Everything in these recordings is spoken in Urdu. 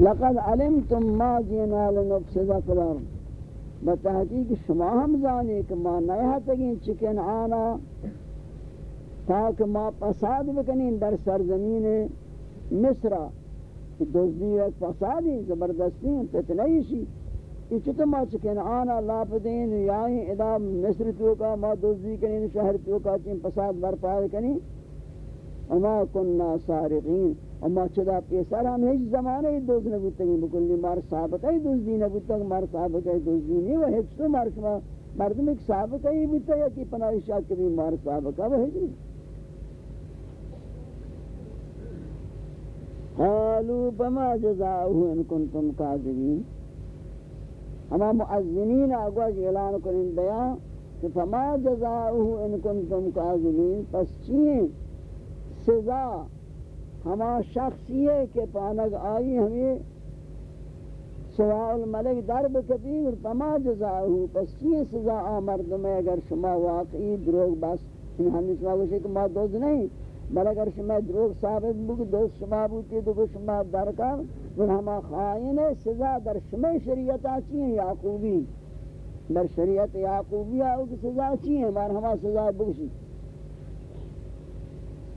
لقد علمتم ما جینا لنفسد فلر بتحقیق شما ہم زانی کہ ما نیا تگین چکن آنا تاکہ ما پساد بکنین در سرزمین مصر. دوزدی ایک پسادی زبردستی فتنیشی اچھتا ما چکن آنا لاپدین یاہی یعنی ادا مصر توکا ما دوزدی کنین شہر توکا چین پساد برپائے کنین. اما کننا سارقین. اما چدا پیسر ہم ہیچ زمانے دوز نبوتا گی بکلی مار سابقہ دوزدی نبوتا گی مار سابقہ دوزدی نہیں وہ ہیچ تو مار شما مردم ایک سابقہ ہی بوتا یا کی پناہ شاک کبھی مار سابقہ وہ ہیچ نہیں۔ قالوا بما جزاؤه ان کنتم کاذبین۔ ہما معذنین آگواز جی اعلان کریں دیا کہ فما جزاؤه ان کنتم کاذبین، پس چین سزا۔ ہما شخصی ہے کہ پانک آئی ہمیں سواء الملک درب کبیر فما جزاؤه پس چین سزا آمرد میں اگر شما واقعی دروگ بس ہمیں شما گوشے کہ ما دوز نہیں، بل اگر شما دروغ ثابت بگو دوست شما بودتی دو شما درکار و ہما خائن سزا در شما شریعت آچی ہیں یعقوبی۔ در شریعت یعقوبی آؤ کی سزا چی ہیں بار ہما سزا بگشی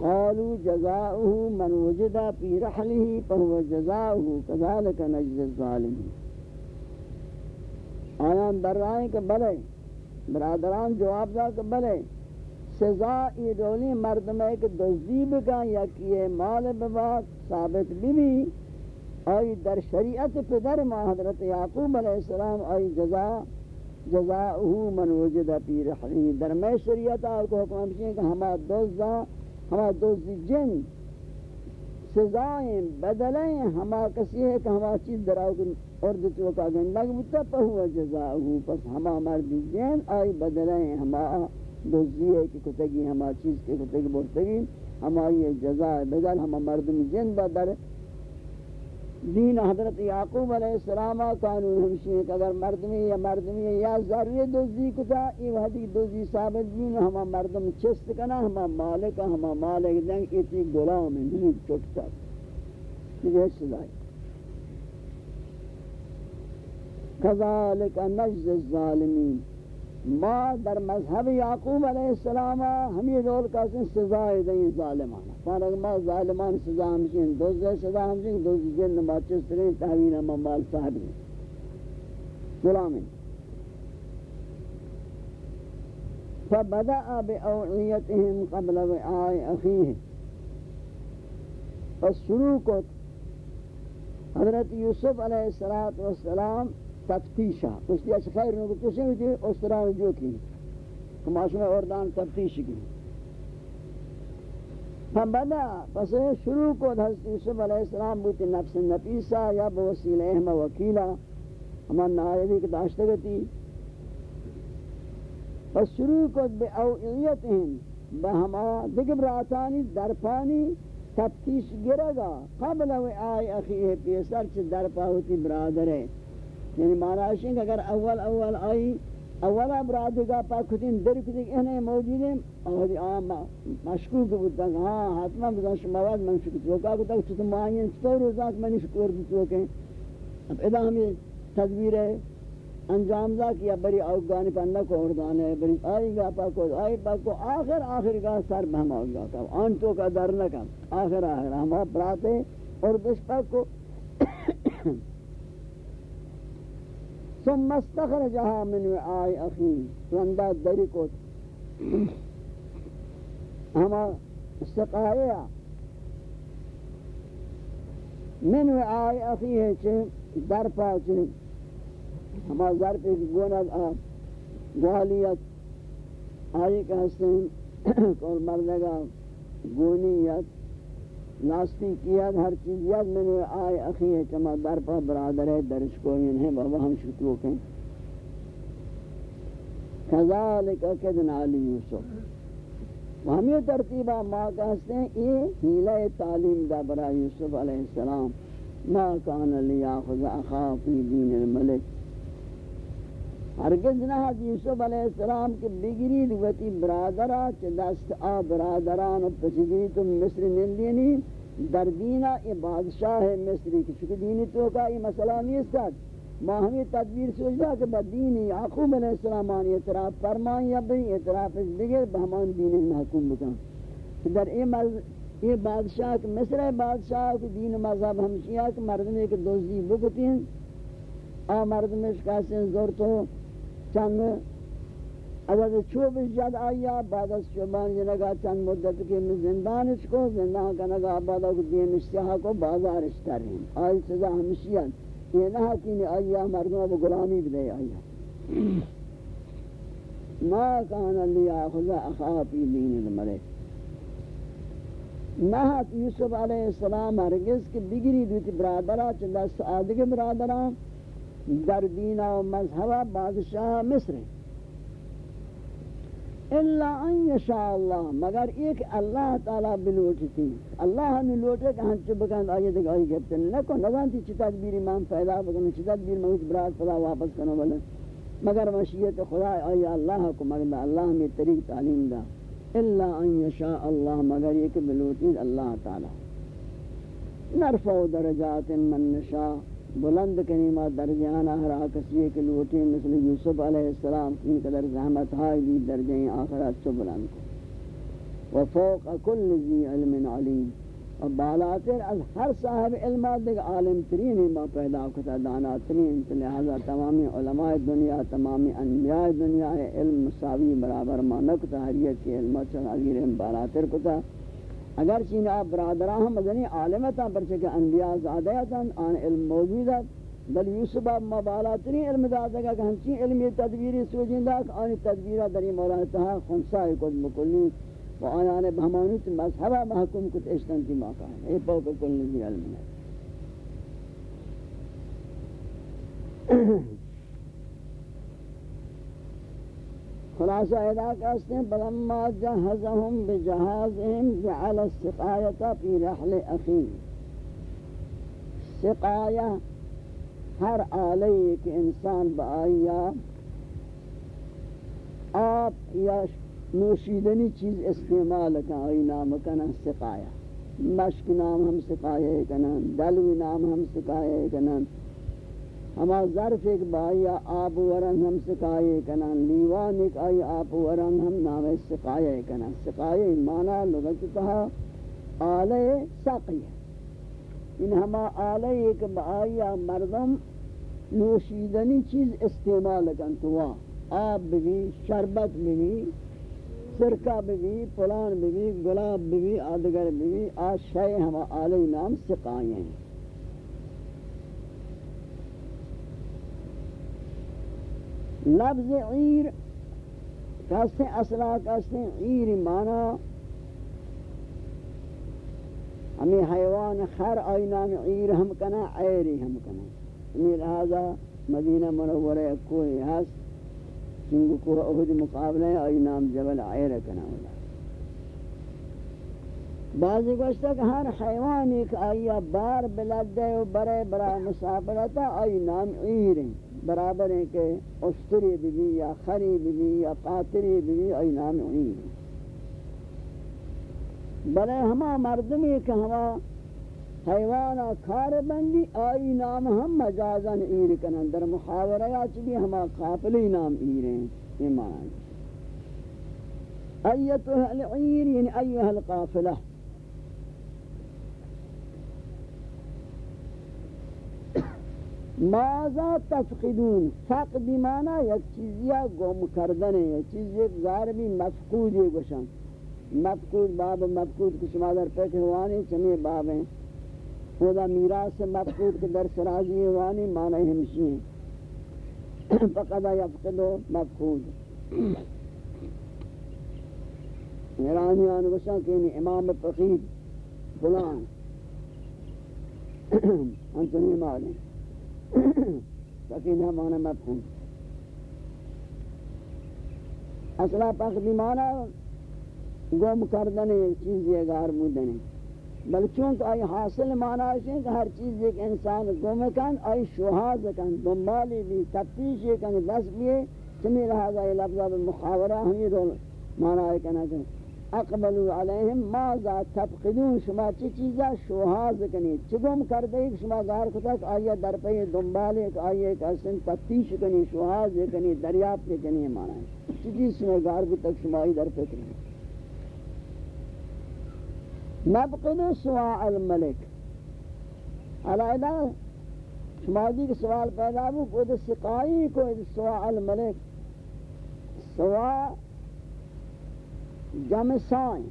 قالوا جزاؤه من وجد في رحله، فهو جزاؤه كذلك نجز الظالمين. آیان در رائے کہ بلے، برادران جواب دا کہ بلے، سزا ای رولی مردم ہے کہ دزدی بکا یا کیے مال بباد ثابت بھی بھی آئی در شریعت پدر ما حضرت یعقوب علیہ السلام آئی جزا جزاؤہو من وجد پی رحلی در میں شریعت آئی کو حکم ہمشی کہ ہما دوزا ہما دوزی جن سزائیں، بدلیں، ہما کسی ہے کہ ہما چیز دراؤ کن ارد کا گندگ بتا پہوا جزاؤہو پس ہما مردی جن آئی بدلیں، ہما دوزی ہے کہ کتگی، ہما چیز کے کتگی بورتگی، ہما یہ جزا بدل، ہما مردم جن بدل دین حضرت یعقوب علیہ السلام قانون ہمشی کہ اگر مردمی یا مردمی یا ضروری دوزی کتا، ای وحدی دوزی ثابت دین، ہما مردم چست کنا، ہما مالک ہما مالک دنگ ایتی غلام نہیں چکتا۔ یہ سزائی کذالک نجز الظالمین۔ ما در مذہب یعقوب علیہ السلام ہمیں رول کا سن سزائے دیں ظالمانا فارغ ما ظالمان سزا ہمشین دوزے سزا ہمشین دوزے جن باچس ترین تحوین ہم مال صاحب غلامین فبدأ بأوعيتهم قبل وعاء شروع کو حضرت یوسف علیہ السلام تفتیشا اس لیے خیر نو کسی ہوئی اس طرح جو کی کماش میں اردان تفتیش کی۔ فبدا پس شروع کو حضرت یوسف علیہ السلام بوتی نفس نفیسا یا بوسیل احم وکیلا ہمان نائبی کی داشتگتی پس شروع کو بے اوعیتہم بہما دگب راتانی درپانی تفتیش گرگا۔ قبل و آئی اخیہ پیسر چھ درپا ہوتی برادر ہے۔ یعنی معنی ہے کہ اگر اول اول آئی اولا برادگا پاکتین در کتین اہنے موجود ہیں اور آم مشکوک بودتا کہ ہاں حتما بزن شماوات من شکر چوکا کتا کہ چھتا معین چھتا روزات منی شکر چوکیں اب ادا ہمیں تدبیر ہے انجام دا کیا بری اوگانی پر نہ کو اردان ہے بری. آئی گا پا کو آئی پا کو آخر آخر گا سر بہم آگا کا آن تو کا در نہ کم آخر آخر. ہم آپ براتے اور بس پا کو ثم استخرجها من وعاء اخيه رندا دری کو ہما سقایا. من وعاء اخيه چه در پاچ ہما در پہ گونا گوالیت آئی کہ ہستیں کول مردگا گونیت ناستی کیا، ہر چیز یاد میں نے آئے اخی ہے چما در پا برادر ہے، درش کو ہے بابا ہم شکلو کے کذالک اکدنا لی یوسف۔ ہم یہ ترتیبہ ما کہتے ہیں، یہ ہیلہ تعلیم دا برا یوسف علیہ السلام۔ ما کان لیا لیاخذ اخا فی دین الملک۔ ہرگز نہ یوسف علیہ السلام کے بگری دوتی برادرہ چھ دست آ برادران پسگری تم مصر نندینی در دینا یہ بادشاہ مصری کی چکہ دینی تو کا یہ مسئلہ نہیں ساتھ ما ہمیں تدبیر سوچتا کہ با دین یعقوب علیہ السلام آنی اعتراف فرمان یا بھی اعتراف دیگر بہمان دین محکوم بکن۔ کہ در یہ بادشاہ کہ مصر بادشاہ کہ دین مذہب ہمشیہ کہ مردمی کے دوزی بکتیں آ مردمش کسی زور تو چند اگر چوب جد آیا بعد از چوبان جنگا چند مدت کے میں زندانش کو زندان کا نگا بعد از دین اشتہا کو بازارش ترین آئی سزا ہمشیہ یہ نہ کہ آیا مردوں کو غلامی بدے آیا ما کان لی اخذ اخافی دین الملک نہ یوسف علیہ السلام ہرگز کہ بگری دوتی برادرہ چلا سعادگ برادرہ در دین و مذہب بادشاہ مصر الا ان یشاء اللہ، مگر ایک اللہ تعالی بلوٹتی اللہ نے لوٹے کہ ہن چھ بکند آئے تے آئی گپت نہ کو نہ جانتی چھ تدبیر ایمان پیدا بکن چھ تدبیر میں برات خدا واپس کرنا بولے مگر مشیت خدا آئی اللہ کو مگر اللہ میں طریق تعلیم دا۔ الا ان یشاء اللہ، مگر ایک بلوٹی اللہ تعالی۔ نرفع درجات من نشاء۔ بلند کنیمہ درجانا ہر آکسی کے لوٹی مثل یوسف علیہ السلام کی قدر زحمت ہائی دی درجیں آخرات چو بلند کو۔ وفوق کل ذی علم علیم۔ اور بالاتر از ہر صاحب علم دیکھ عالم ترین ما پیدا کتا دانا ترین۔ لہذا تمامی علماء دنیا تمامی انبیاء دنیا علم مساوی برابر ما نکتا حریت کی علم چل عزیر بالاتر کتا۔ اگر چین آپ برادران ہم مدنی عالمتا پر پرچہ انبیاء زادیتا آن علم موجودت بل یوسف اب مبالاتنی علم داتا کہ ہنچین علمی تدبیری سوجین دا کہ آنی تدبیرہ دری مولانا تہا خنسائی کد مکلی و آیان بہمانیت مذہبہ محکوم کت اشتنتی موقع ہے۔ اے پوک کل نزی علم ہے۔ خلاصہ ادا کرتے ہیں بلما جہزہم بجہازہم جعل السقایتا فی رحل اخیم سقایہ ہر آلی ایک انسان بآیا۔ آپ یا نوشیدنی چیز استعمال کا آئی نام کنا سقایہ۔ مشک نام ہم سقایہ کنا دلوی نام ہم سقایہ کنا ہما ظرف ایک بائی آب ورن ہم سکائے کنن لیوان ایک آئی آب ورن ہم نام سکائے کنن۔ سکائے مانا لغت کہا آلے ساقیہ ان ہما آلے ایک بائی مردم نوشیدنی چیز استعمال کن تو۔ آب بھی شربت بھی سرکہ بھی پلان بھی گلاب بھی آدگر بھی آج شئے ہما آلے نام سکائے۔ ہیں لفظ عیر کہتے اصلا کہتے عیر مانا ہمیں حیوان خر آئینام عیر ہم کنا، عیری ہم کنا۔ ہمیں لہذا مدینہ منورہ کوئی ہست چنگو کوہ اہد مقابلہ آئی نام جبل عیر کنا ہوگا بعضی گوشتا کہ ہر حیوان ایک آئیا بار بلدے و برے برا مسافرتا آئی نام عیر ہیں برابر ہیں کہ استری بھی بھی یا خری بھی بھی یا قاتری بھی بھی، ای نام عین بلے ہما مردمی کہ ہما حیوانا کھار بندی آئی نام ہم مجازن ایر کنن۔ در محاورہ یا چلی ہما قابلی نام ایریں ایمان۔ ایتو ایتوہ العیر یعنی ایوہ القافلہ۔ ماذا تفقدون؟ فقد مانا یک چیزیا گم کردن ہے یک چیز ایک غاربی مفقود ہے گوشن. مفقود باب مفقود کچھ مادر پیک ہوانی چمی باب ہیں؟ خدا میراث مفقود کے در سرازی ہوانی معنی ہمشی ہیں. فقد یفقد مفقود. ایرانی آن گوشن کہ امام فقید فلان. انتنی معنی. سکینہ معنی مفہوم اصلا پخدی معنی گم کردن چیزی اگار بودن بل چونکہ آئی حاصل معنی ہے کہ ہر چیز ایک انسان گم کن آئی شہاز کن دنبالی بھی تفتیش کن دست بھی چمی رہا جائے لفظہ بالمخاورہ ہمیں رول معنی ہے کنا کہ اقبلوا علیہم ماذا تبقدون شما چی چیزا؟ شوہاز کنی چگم کردے ایک شما گار کتا کہ آئیے در پہ دنبالے کہ آئیے ایک حسن تفتیش کنی شوہاز کنی دریاب کنی مانا. ہے چی چیز شما گار کتا کہ شما آئی در پہ کنی نبقدو سواء الملک. علائدہ شما دی کہ سوال پیدا ہو کو دے سقائی کو دے سواء الملک. سواء جمع سائیں۔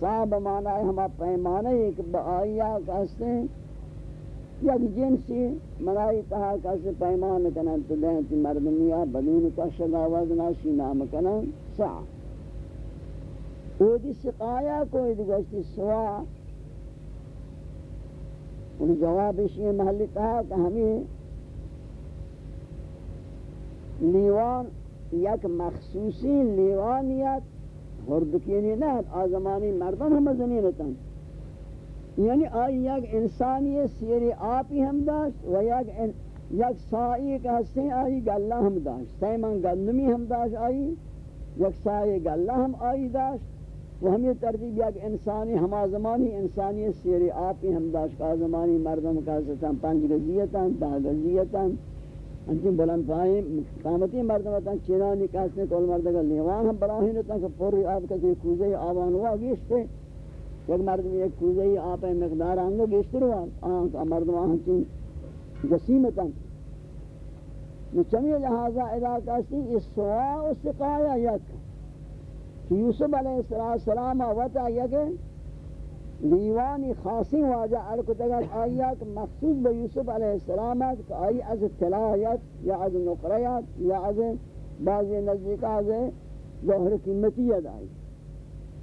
صاحب مانا ہے ہما پیمانے ایک بآئیہ کہتے ہیں۔ یک جنسی منائی کہا کہتے پیمان کنن تو دہتی مردمیہ بدون کا شگا وزناشی نام کنن سا۔ او دی سقایا کوئی دی گوشتی سوا۔ ان جواب اسی محلی کہا کہ ہمیں لیوان، یک مخصوصی لیوانیت ہردکینی نہ آزمانی مردان ہم زمینتاں یعنی آئی یک انسانی سیری آپی ہم داشت و یک یک سائی کا ہستے آئی گلہ ہم داشت. سیمان گلنمی ہم داشت، آئی. یک سائی گلہ ہم آئی داشت. و ہم یہ ترتیب یک انسانی ہما زمانی انسانی سیری آپی ہم داشت کا زمانی مردم کا ہستاں پنج گزیتاں دہ گزیتاں انچین بلند پائیں قامتی مردم تن چینانی کاسنے کول مردگا لیوان ہم براہی نتا کہ پوری آب کسی کوزے آوان ہوا گیشتے۔ ایک مردم ایک کوزے آپ مقدار آنگا گیشتے روا۔ آنکا مردم آنچین جسیمتا نچمی لہذا ادا کاستی اس سوا و سقایا یک۔ کہ یوسف علیہ السلام وطا یک دیوانی خاصی واجہ ارکتگر آیات مخصوص با یوسف علیہ السلام ہے کہ آئی از تلاحیت یا از نقریت یا از بعضی نزدیک از ظہر قیمتیت آئی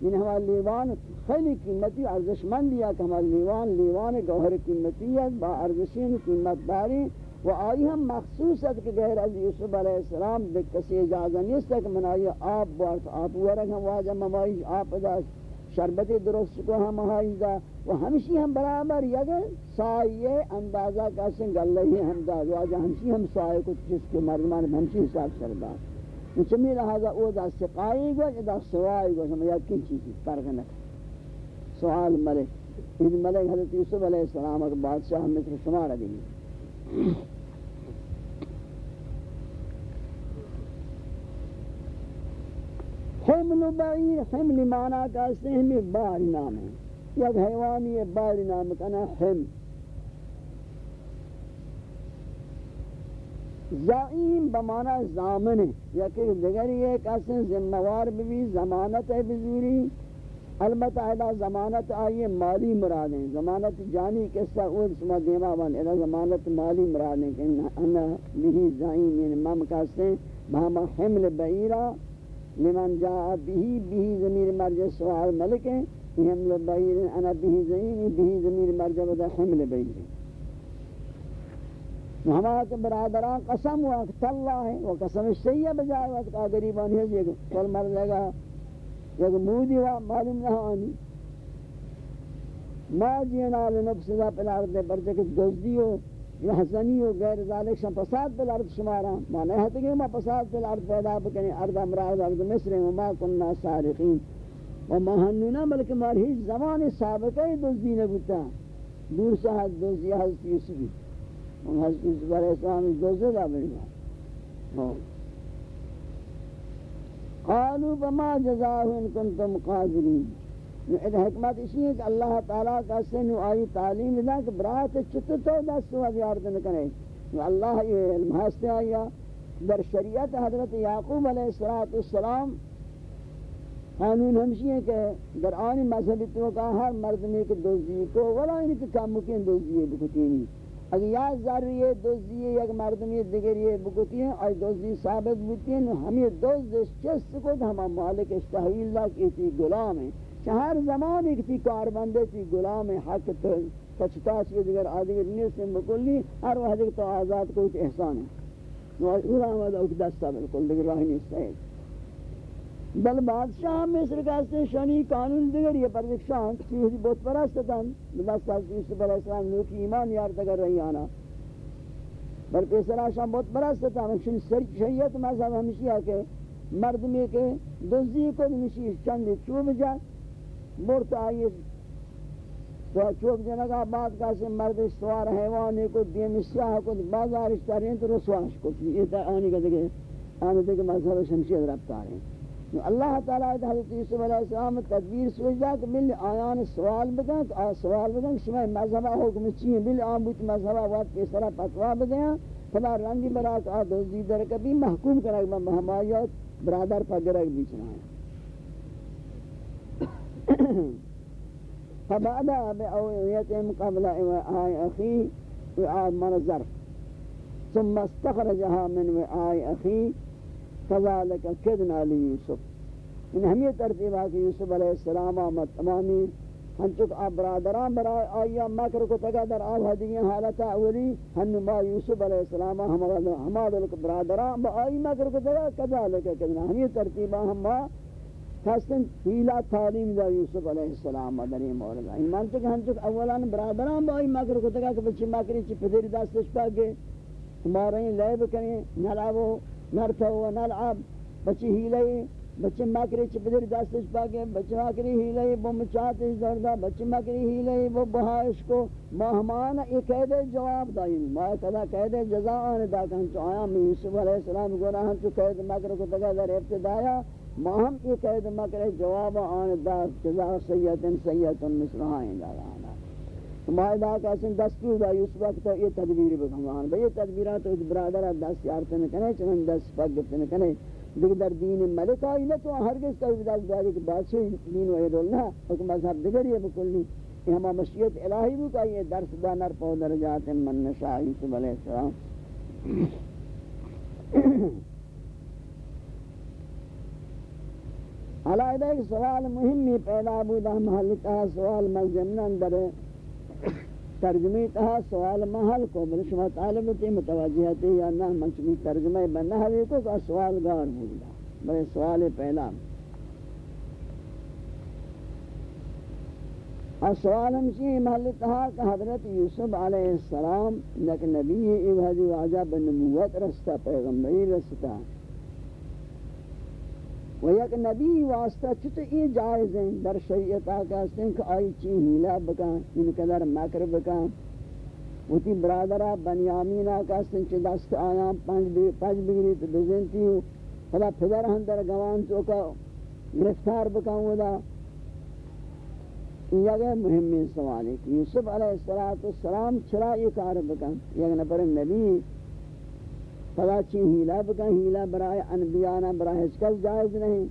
یعنی ہمارا لیوان خیلی قیمتی ارزشمندی ہے کہ ہمارا لیوان لیوان گوہر قیمتیت با ارزشین قیمت داری و آئی ہم مخصوص ہے کہ غیر از یوسف علیہ السلام دیکھ کسی اجازہ نہیں ہے کہ من آئی آپ بارت آپ ورگ ہم واجہ ممائی آپ داشت. شربت درست کو ہم ہائیزا و ہمشی ہم برابر یک سائیے اندازہ کا سنگ اللہ ہی ہم دا واجہ ہمشی ہم سائے کو جس کے مردمان ہمشی حساب سردار چمی لہذا او دا سقائی گو دا سوائی گو ہم یقین چیزی فرق نہ سوال ملک. ان ملک حضرت یوسف علیہ السلام کے بادشاہ ہم مثل شمار دیگی حمل بعیر حمل معنی کا سہم بار نام ہے. یک حیوانی بار نام کنا حم زعیم بمعنی زامن ہے یکی دیگر یہ کسی ذمہوار بھی ضمانت ہے بزوری. البتہ ادا ضمانت آئیے مالی مراد ہیں. ضمانت جانی قصہ اوہ سما دیما بان ادا ضمانت مالی مراد ہیں کہ انا بھی زعیم یعنی مم کسی بہما حمل بعیرہ لمن جاء به به ضمیر مرجع سوال ملک ہے حمل بعیر انا به زمین، به ضمیر مرجع بدا حمل بعیر ہمارا برادران، قسم ہوا کہ اللہ ہے، وہ قسم سیئے بجائے وقت کا غریبان ہے، یہ کل مر لے گا یک مودی ہوا معلوم نہ آنی۔ ما جینا لنفسدہ پلارد برچہ کہ دزدی ہو یہ حسنی و غیر ذالک شم. پساد پل ارد شمارا. ما نہیں کہ ما پساد پل ارد پیدا بکنی. ارد امراض ارد مصر و ما کننا سارقین و ما ہنونا بلکہ مار ہیچ زمان سابقہ دزدی نبوتا دور سے حد دزدی حضرت یوسفی. ان حضرت یوسف علیہ السلام دزدی دا بڑھا قالوا بما جزاہ ان کنتم قادرین. یہ حکمت اسی ہے کہ اللہ تعالیٰ کا سن آئی تعلیم دا کہ برات چت تو دست و زیارت نہ کرے۔ اللہ یہ علم ہستے آیا۔ در شریعت حضرت یعقوب علیہ السلام قانون ہمشی ہے کہ در آنی مذہبی تو کا ہر مردمی کے دوزی کو ولا ان کے کام ممکن دوزی بکتینی اگر یا ذری دوزی یک مردمی دیگر یہ بکتی ہیں اور دوزی ثابت بکتی ہیں ہمیں دوز چست کو ہم مالک استحویل اللہ کی تھی، غلام ہیں۔ ہر زمان ایک تھی کار بندے تھی غلام حق تو پچتا چیز دیگر آدگر نیس سے مکلی ہر وحد تو آزاد کو کوئی احسان ہے۔ نو غلام آدھا اوک دستا بالکل دیگر راہی نیس ہے بل بادشاہ مصر کا سے شنی قانون دیگر یہ پردکشان چیز بہت پرست تھا۔ بس حضرت یوسف علیہ السلام نو کی ایمان یار تگر رہی آنا بل پیسر آشان بہت پرست تھا۔ شریعت مذہب ہمشی ہے کہ مردمی کے دوزی کو نشی چند چوب جائے۔ مرت آئیے تو چوب جنگا بعد کا سے مرد سوار حیوانے کو دیم یعنی سیاہ کو بازار اشتارین تو رسواش کو یہ تا آنی کا دیکھے آنے دیکھے مذہب شمشید ربطار ہیں اللہ تعالیٰ حضرت یوسف علیہ السلام تدبیر سوچا کہ مل آیان سوال بدن تو سوال بدن کہ شما مذہبہ حکم چیئے مل آن بوت مذہبہ وقت کے سرہ پتوا بدن خدا رنگی برات آ دوزی در کبھی محکوم کرک با مہمایات برادر پگرک بیچنا ہے. فبعدا بأوعيتهم قبل وعاء أخيه وعاء منظر ثم استخرجها من وعاء أخيه فذلك كدنا ليوسف ان ہمیں ترتیبہ کہ یوسف السلام آمد تمامی ہنچک آب برادران برای آیا مکر کو تگا در آب حدیین حالت اولی ہن ما یوسف علیہ السلام ہما دلک برادران با آئی مکر کو تگا کذالک کدنا ہمیں ترتیبہ ہم خاصن ہیلا تعلیم دا یوسف علیہ السلام مدنی مورد این منطق ہنچک اولان برادران با آئی مکر کو تگا کہ بچی مکری چی پدری دستش پاگے ہمارے لیے بکنی نلعبو نرتو نلعب بچی ہیلے بچے مکری چی پدر دستش پاکے بچے مکری ہیلے وہ مچاتش دردہ بچے مکری ہیلے وہ بہائش کو۔ ما ہمانا قید جواب دائیں ما کدا قید جزا آنے دا کہاں چو آیا میں یوسف علیہ السلام گونا ہم چو قید مکر کو تگا در ابتدایا۔ ما ہم یہ قید مکر جواب آنے دا جزا سیئتن سیئتن مصرحائیں دا آنا مائدہ کا سن دستور دا یوسف وقت یہ تدبیر بکھمان بھئی یہ تدبیرات تو برادر دست یارتن کنے چنن دست پاک گفتن کنے دیکھ در دین ملک آئی نہ تو ہرگز کوئی بدل داری کہ بادشاہ دین و ایدول حکم مذہب دیگر یہ بکلی. یہ ہما مشیت الہی بھی کہ یہ درس دانر پو درجات من نشاء یوسف علیہ السلام علیہ ایک سوال مهمی پیدا بود محلتا سوال مجنن در ترجمه تها سوال محل کو بل شما طالب تے متوجہ تے یا نہ منچمی ترجمہ بننا ہے کو کا سوال گار بولا بڑے سوال پہلا سوال ہم ہمشی محل تها کہ حضرت یوسف علیہ السلام نک نبی ایوہدی واجہ بن بنبوت رستا پیغمبری رستا و یک نبی واسطہ چھتے یہ جائز ہیں در شریعت آکا سن کہ آئی چی ہیلا بکا ان قدر مکر بکا وہ تی برادرہ بنیامین آکا سن چی دست آیا پنج بگری تو دزنتی ہو خدا پدر ہم در گوان چوکا گرفتار بکا ہوا دا یہ ہے مہمی سوال ہے کہ یوسف علیہ السلام چرا یہ کار بکا یک نفر نبی فلا چی ہیلا بکا ہیلا برای انبیاء برای ہچکل جائز نہیں۔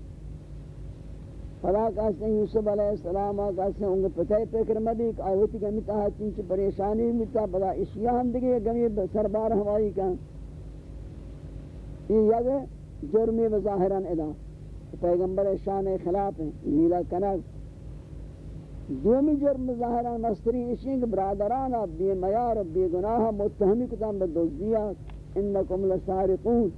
فلا کہتے ہیں یوسف علیہ السلام کہتے ہیں انگے پتہ پیکر مدی، کہ آیوتی کا متا چنچ پریشانی متا، بلا اشیاء ہم دگے گمی سربار ہوائی کا۔ یہ یگ جرمی و ظاہران ادا۔ پیغمبر شان خلاف ہیں ہیلا کنک دومی جرم ظاہران مستری اشیاء کہ برادرانا بے میار بے گناہ، متہمی کتام بدوزیات انکم لسارقون.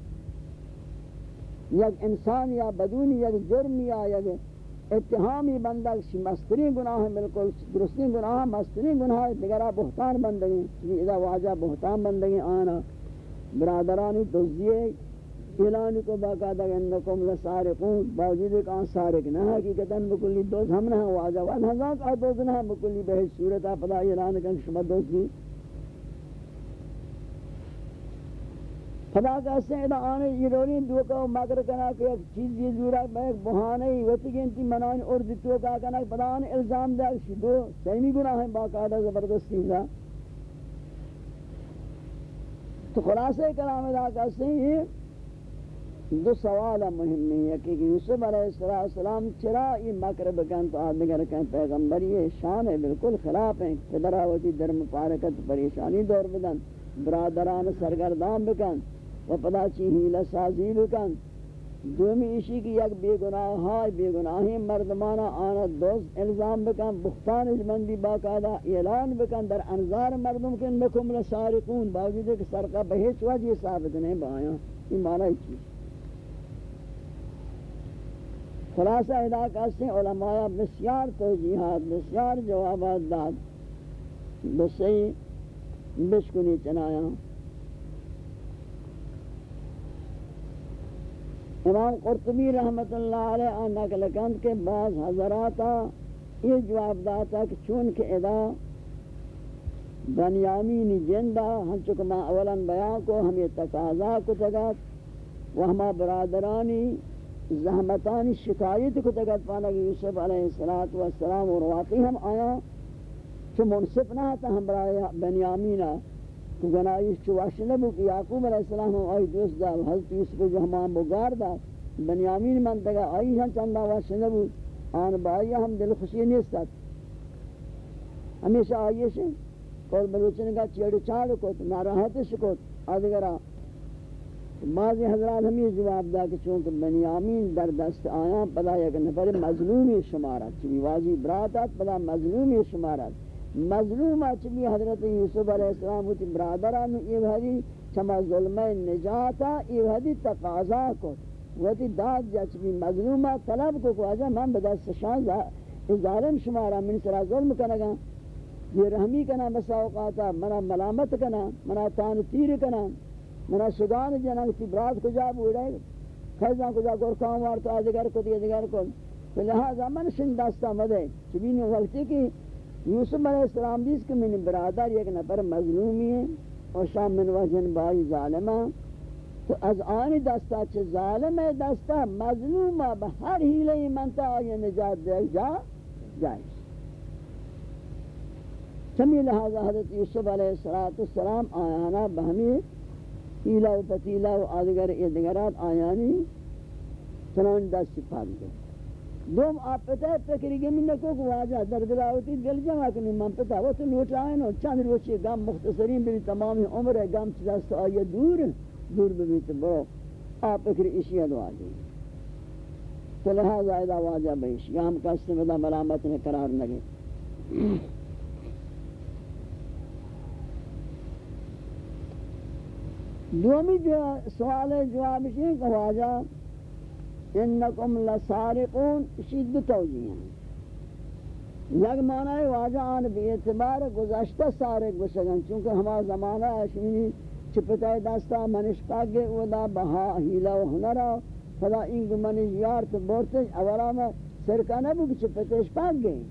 یک انسان یا بدون یک جرم یا یک اتحامی بندہ شی مستری گناہ بالکل درستی گناہ مستری گناہ دیگرہ بہتان بندگی. یہ اذا واجہ بہتان بندگی آنا. برادرانی دوزیے اعلان کو باقاعدہ انکم لسارقون. باوجود ایک آن سارق نہ حقیقتا بکلی دوز ہم نہ واجہ وان ہزاک آ دوز نہ بکلی بہت صورت پدا اعلان کن شما دوزی خدا کا سیدہ آنے یہ رولی دو کا مگر کنا کہ ایک چیز یہ زورا میں ایک بہانے ہی وقتی گنتی منان اور دیتو کا کنا کہ پدا آنے الزام دے کہ دو سیمی گناہ ہیں باقاعدہ زبردستی گا۔ تو خلاصہ کلام دا کہتے ہیں یہ دو سوال مہمی ہے کہ یوسف علیہ السلام چرا یہ مکر بکن تو آدمی گر پیغمبر یہ شان ہے بالکل خلاف ہیں پدر آوتی در مپارکت پریشانی دور بدن، برادران سرگردان بکن۔ و پدا چی ہیلہ سازی بکن دومی اشی کی یک بے گناہ ہائی بے گناہی مردمانا آنا دوست الزام بکن، بختان اجمندی باقاعدہ اعلان بکن، در انظار مردم کن نکم لسارقون باوجود کہ سرقہ بہیچ وجہ ثابت نہیں بایا یہ معنی چیز خلاصہ ادا کرتے علماء بسیار توجیحات، بسیار جوابات داد. بسی بشکنی چنایا. امام قرطبی رحمت اللہ علیہ نقل کند کے بعض حضراتا یہ جواب داتا کہ چونکہ ادا بنیامین جندہ ہم چکہ ما اولا بیان کو ہمیں تقاضا کو تگت و ہما برادرانی زحمتانی شکایت کو تگت پانا کہ یوسف علیہ السلام اور واقعی ہم آیا، چو منصف نہ تھا ہم برای بنیامینہ تو گناہی چواش نبو کہ یعقوب علیہ السلام ہم آئی دوست دا حضرت یوسف جو ہمان بگار دا بنیامین من تگا آئی ہم چندہ واش نبو آن بائی ہم دل خوشی نیستا ہمیشہ آئیے سے کول بلوچنے کا چیڑ چاڑ کو ناراحت کو آدھگرہ بعضی حضرات ہم یہ جواب دا کہ چونکہ بنیامین در دست آیا پدا یک نفر مظلومی شمارت چوی واضی براتت پدا مظلومی شمارت مظلوم اچھی حضرت یوسف علیہ السلام ہوتی برادران یہ حدی چما ظلم نجاتا یہ حدی تقاضا کو وتی داد جچبی مظلوم طلب کو کو اجا من بدست شان ظالم شمارا من سرا ظلم کنگا یہ رحمی کنا بسا اوقاتا منا ملامت کنا منا تان تیر کنا منا سگان جنگ تی براد کجا بوڑے خیزان کجا گورکان وارتا آدگر کو دیگر کو لہذا من شندستا مدے چبین وقتی کی یوسف علیہ السلام دیس کہ من برادر یک نفر مظلومی ہے اور شام من وجن بائی ظالمہ تو از آن دستا چھ ظالم دستا، مظلوم مظلومہ بہر ہیلے منتا آئی نجات دے، جا جائے چمی لہذا حضرت یوسف علیہ السلام آیانا بہمی ہیلہ و پتیلہ و آدگر ادگرات آیانی چنان دست پاک دے. دوم آپ پتہ فکری گمی نکو کو واجہ در دلاوتی دل جمع کنی من پتہ وہ تو نوٹ آئین و چند روچی گم مختصرین بھی تمامی عمر ہے گم چیز تو آئیے دور دور بھی تو برو آپ فکری اشیاء دو آجی تو لہذا ایدہ واجہ بیش یا ہم کسی مدہ ملامت نے قرار نگے دومی جو سوال جواب ہے کہ واجہ انکم لسارقون شید توجیہ یک معنی واجہ آن بی اعتبار گزشتہ سارق گسگن، چونکہ ہما زمانہ اشمینی چپتائی دستا منش پاگے اودا بہا ہیلا و ہنرا فلا انگو منش یارت بورتش، اولا میں سرکہ نبو کہ چپتاش پاگ گئے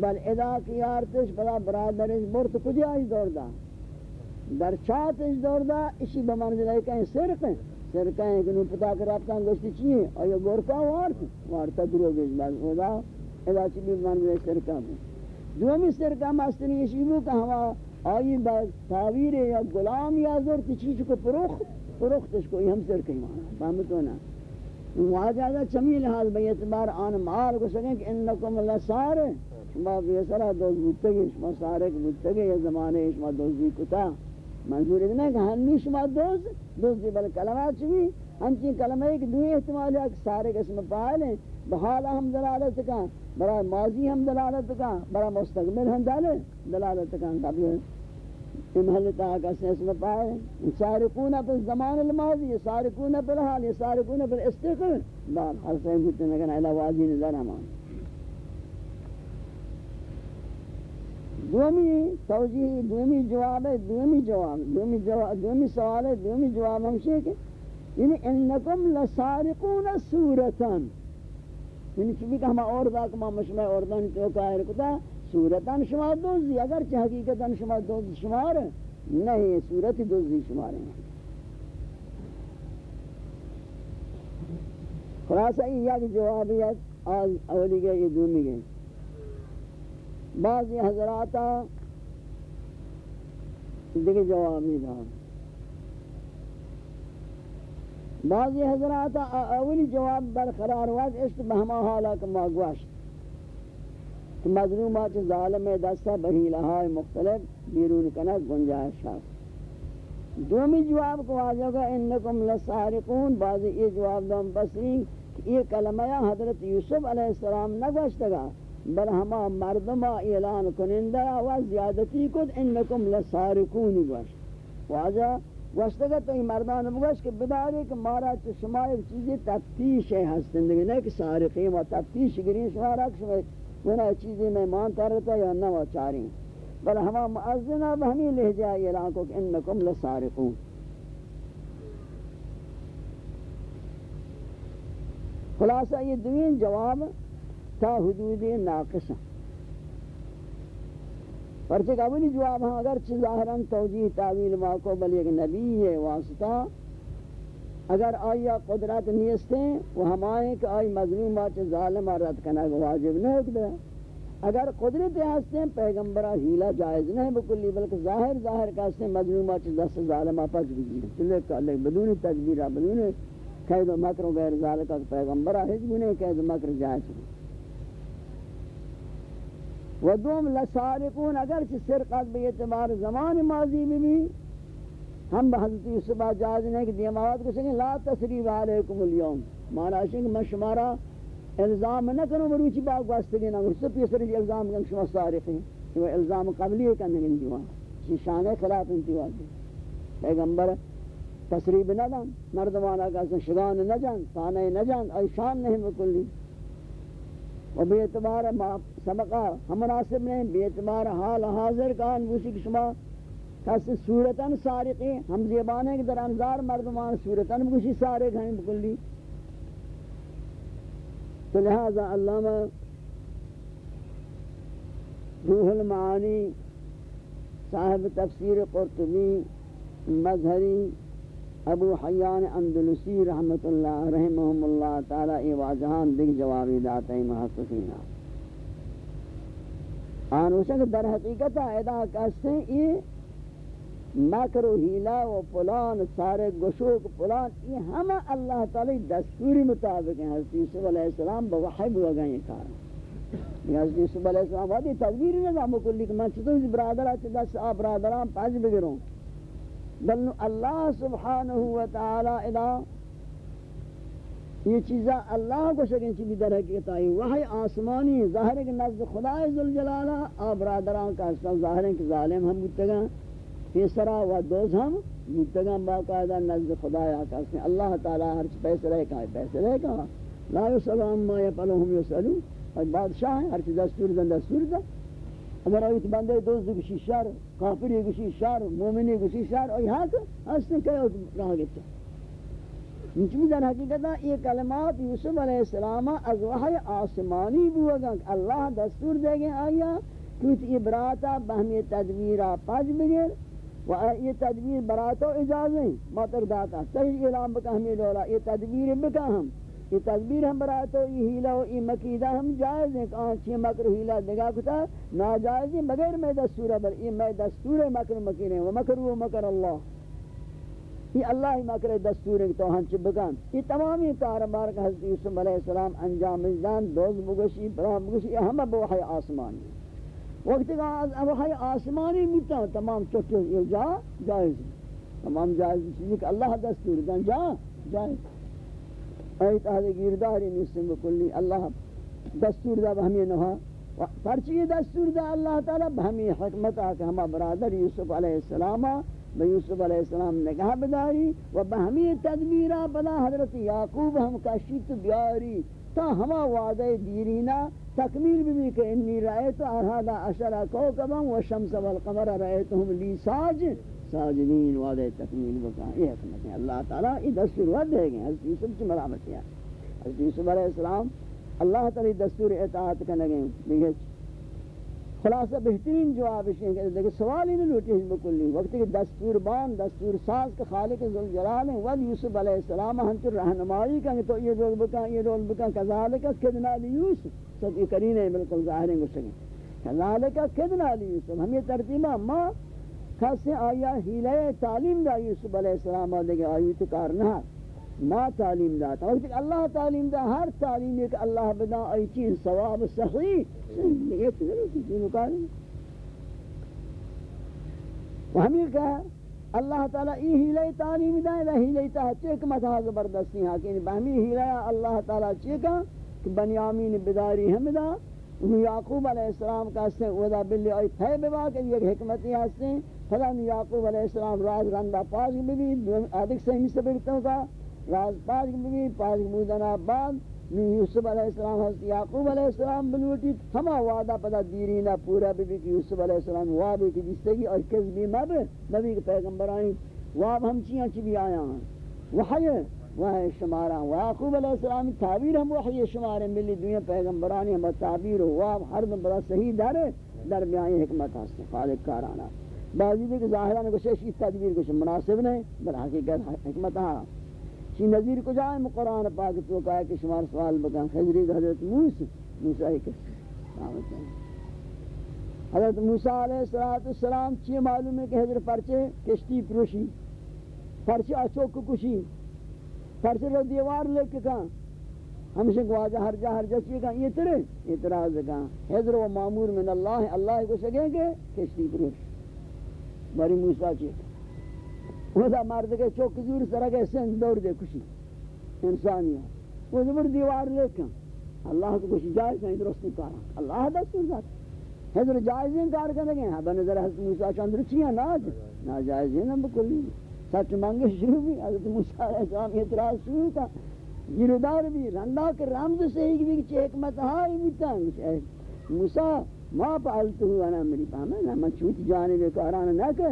بل ادا کی یارتش فلا برادرش بورت کجی آج دور دا؟ در چاتش دور دا، اسی بمنزلہ کہیں سرق ہیں سرکا ہے کہ نو پتا کر رابطہ گوشتی چیئے آیا گورکا وارت وارتا درو گیش باز خدا ادا چی بھی من گئے سرکا بھی دومی سرکا مستنی یہ بو کہ ہوا آئی با تاویر یا غلام یا زور تی چیز کو پروخ پروختش کو ہم سرکا ہی مانا۔ فهمتو نا۔ واجہ چمی لحاظ بی اعتبار آن مال کو سکیں کہ انکم اللہ سارے شما بیسرہ دوز بودتگی شما سارے بودتگی یا زمانے شما دوزی کتا۔ منظور ہے کہ ہنی شما دوز دوز دی بل کلمات چوی، ہم ہنچی کلمہ ایک دوئی احتمال ہے کہ سارے قسم پائل ہیں بحالا ہم دلالت کا، برا ماضی ہم دلالت کا، برا مستقبل ہم دلالت کا۔ قبل امہلتا کا اسم پائل سارقون پر زمان الماضی، سارقون پر حال، سارقون پر استقل بار حرف ہیں گھتے نگن علا واضی نظر ہمان دومی توجیہ، دومی جواب ہے، دومی جواب دومی جواب، دومی سوال ہے، دومی جواب ہم سے کہ یعنی انکم لسارقون سورتن یعنی چونکہ کہ ہم اور دا کہ ہم مشمع اردن تو قائر کتا سورتن شما دوزی اگرچہ حقیقتاً شما دوز شمار، نہیں سورت دوزی شمار ہیں۔ خلاصہ، یہ جوابیت آج اولی گئے، یہ دومی گئے۔ بعضی حضرات دیکھ جوابی دا بعضی حضرات اولی جواب برقرار وقت اشت بہما حالا کما گوشت۔ کہ مظلومات ظالم دستا بحیلہائی مختلف بیرون کنک گنجائش شاست دومی جواب کو واضح گا انکم لسارقون بعضی یہ جواب دا بسری یہ کلمہ حضرت یوسف علیہ السلام نگوشت گا۔ بل ہما مردما اعلان کنندہ و زیادتی کد، انکم لسارکونی گوش واجہ گوشتگا تو یہ مردان بگوش کہ بداری کہ مارا چو شما ایک چیزی تفتیش ہے ہستندگی نہیں کہ سارقین و تفتیش گرین شما رکھ شما ونا چیزی میں مانتا رہتا یا نوا چاریں بل ہما معذنہ بہمی لہجہ اعلان کو کہ انکم لسارکون خلاصہ یہ دوین جواب تا حدود ناقص ہیں۔ پرچہ قبولی جواب ہاں اگر چھ ظاہراً توجیح تعویل ماکو بل ایک نبی ہے، واسطہ، اگر آیا قدرت نیستیں وہ ہمائیں کہ آئی مظلوم آچ ظالم رد کنگ واجب نہیں ہوتا اگر قدرت ہستے پیغمبرہ ہیلا جائز نہیں بکلی، بلکہ ظاہر ظاہر کہتے ہیں، مظلوم آچ دست ظالم پچ بھی چلے کہ بدون تدبیرہ بدون قید و مکر و غیر ذالکہ پیغمبرہ ہج بھی نہیں قید و مکر جائز نہیں۔ و دوم لسارقون اگر چھ سرقت بے اعتبار زمان ماضی میں بھی، ہم بحضرت یوسف جاز نہیں کہ دیماوات کو سکیں لا تسریب علیکم اليوم۔ مانا ہے کہ میں شمارا الزام نہ کروں مروچی باگ واسطے نہ کروں۔ سب پیسر جی الزام کروں شما سارق ہیں کہ وہ الزام قبلی ہے کرنے گن دیوان۔ چی شان خلاف انتیوان دی۔ پیغمبر تسریب نہ دن مردمانا کہ شگان نہ جان، تانے نہ جان ای شان نہیں بکلی و بے اعتبار سبقہ ہم مناسب نہیں، بے اعتبار حال حاضر کان بوسی کی شما کس صورتاً سارقی، ہم زیبانے کے در انظار مردمان صورتاً بوسی سارق ہیں بکلی۔ تو لہذا علامہ روح المعانی صاحب تفسیر قرطبی مظہری ابو حیان اندلسی رحمت اللہ رحمہم اللہ تعالی ای واجہان دیکھ جوابی داتا ہی محسوسین آنوشا کہ در حقیقت ایدا کہتے ہیں یہ مکر و حیلہ و پلان، سارے گشوک پلان، یہ ہم اللہ تعالی دستوری مطابق ہیں۔ حضرت یوسف علیہ السلام بوحی بو گئے یہ کار۔ حضرت یوسف علیہ السلام وادی تدبیر نظام کلی کہ من چھتو برادرہ چھتا دست آ برادران پاس بگروں۔ بل اللہ سبحانہ و تعالی ادا یہ چیزا اللہ کو شکن چیزی در حقیقت آئی وحی آسمانی ظاہر ہے کہ نزد خدا ذوالجلالہ آپ برادران کا حصہ ظاہر ہے کہ ظالم ہم بودتگا پیسرا و دوز ہم بودتگا باقاعدہ نزد خدا کا حصہ اللہ تعالی ہر چیز پیسر ہے کہا پیسر ہے کہا لا یسلو اما یفلوہم یسلو اور بادشاہ ہے ہر چیز دستور دن دستور دن۔ اگر آیت بندے دوست گوشی شر، کافری گوشی شر، مومنی گوشی شر، آئی حق ہستن کہ راہ گتا انچمی در حقیقتا یہ کلمات یوسف علیہ السلام از وحی آسمانی بوگا کہ اللہ دستور دے گئے آیا کیونکہ یہ براتا بہمی تدبیرہ پاج بگیر و یہ تدبیر براتا اجازت اجازیں ماتر داتا صحیح اعلام بکا ہمیں دولا یہ تدبیر بکا ہم۔ یہ تدبیر ہم برای تو یہ ہیلہ و یہ مکیدہ ہم جائز ہیں کہ آنچی مکر ہیلہ دگا کتا، ناجائز ہیں بغیر میں دستورہ بر یہ میں دستور مکر مکینے و مکر و مکر اللہ۔ یہ اللہ ہی مکر دستور ہے تو ہنچ بکن یہ تمامی کاربار کا حضرت یوسف علیہ السلام انجام جان دوز بگوشی برام بگوشی یہ ہم بوحی آسمانی وقت کا وحی آسمانی بیتا تمام چوٹے یہ جا، جائز تمام جائز چیزی کہ اللہ دستور دن جا، جائز۔ ایت اہل گیرداری نیستن بکلی اللہ دستور دا بہمی نوہا پرچی دستور دا اللہ تعالی بہمی حکمت آکا ہما برادر یوسف علیہ السلام با یوسف علیہ السلام نگاہ بداری و بہمی تدبیرہ بلا حضرت یعقوب ہم کشیت بیاری تا ہما وعدہ دیرینا تکمیل بھی کہ انی رأیت ارہادا اشرا کوکبا و شمس والقمر رأیتهم لی ساج ساجدین وعدہ تکمیل بکا، یہ حکمت ہے۔ اللہ تعالیٰ یہ دستور وعد دے گئے حضرت یوسف کی مرامت ہے۔ حضرت یوسف علیہ السلام اللہ تعالی دستور اطاعت کرنے گئے دیکھیں، خلاصہ بہترین جواب ہے کہ دیکھیں، سوال ہی نہیں لوٹی حزب کلی۔ وقت کہ دستور بان، دستور ساز کا خالق ذوالجلال ہیں، ود یوسف علیہ السلام ہم تو رہنمائی کریں تو یہ رول بکا، یہ رول بکا۔ کذالک کدنا لی یوسف۔ سب یہ کرین ہے، بالکل ظاہر ہیں گوشتیں کذالک کدنا لی یوسف۔ ہم یہ ترتیبہ، ما کسی آیا ہیلہ تعلیم دا یوسف علیہ السلام آدھے آیت کارنہ ما تعلیم داتا وقت کہ اللہ تعلیم دا ہر تعلیم ایک اللہ بدا ای چیز ثواب صحیح۔ یہ چیز دینو کاری و ہمیں کہا اللہ تعالیٰ ای ہیلہ تعلیم دا ہے ہیلہ تحت حکمت ہا زبردستی ہاں۔ کہ بہمی ہیلہ اللہ تعالیٰ چیکا کہ بنیامین بداری ہم دا۔ یعقوب علیہ السلام کا سے ودا بلی ای پھے بوا کہ یہ حکمتی ہستے۔ فلان یعقوب علیہ السلام راز رندہ پاس بھی ادھک سے ہی سبکتوں کا راز پاک بھی پاک بودنا بعد یوسف علیہ السلام، حضرت یعقوب علیہ السلام بلوٹی ہما وعدہ پدا دیرینا پورا بھی بھی کہ یوسف علیہ السلام وعدے کی جس سے اور کس بھی مب نبی کے پیغمبر آئیں۔ وعب ہم چیاں چی بھی آیا ہیں؟ وحی وہ شمارا یعقوب علیہ السلام تعبیر ہم وحی شمار ملی دنیا پیغمبرانی ہم تعبیر ہوا ہر دن بڑا صحیح در درمیان حکمت ہستے خالق کارانا۔ بعضی دیکھ ظاہرہ نے کچھ اس تدبیر کچھ مناسب نہیں، بل حقیقت حکمت ہاں۔ چی نظیر کو جائے قرآن پاک تو کہا کہ شمار سوال بکن، خضری حضرت موسیٰ موسیٰ ہی کسی حضرت موسیٰ علیہ السلام چی معلوم ہے کہ حضرت پرچے کشتی پروشی پرچے اچوک کشی پرچے رو دیوار لے کے کہاں؟ ہمشہ گواجہ ہر جا ہر جا چیئے کہاں؟ یہ ترے اعتراض کہاں؟ حضر و معمور من اللہ اللہ کو سکیں گے کشتی پروش باری موسیٰ چیئے وہ دا مرد کے چوک زور سرہ کے سن دور دے کشی انسانی وہ زبر دیوار لے کے اللہ کو کچھ جائز نہیں درست نہیں کارا اللہ دستور ذات حضر جائز جائزین کار کرنے گئے ہیں بنظر حضرت موسیٰ چاندر چی چیئے ناج ناجائزین ہم بکلی سچ مانگے شروع بھی حضرت موسیٰ علیہ السلام اعتراض شروع تھا گیردار بھی رندہ کے رمز سے ہی بھی چھ حکمت ہائی بیتا موسیٰ ما پعلتو انا میری پاہمیں نا من چوت جانب کارانا نہ کہ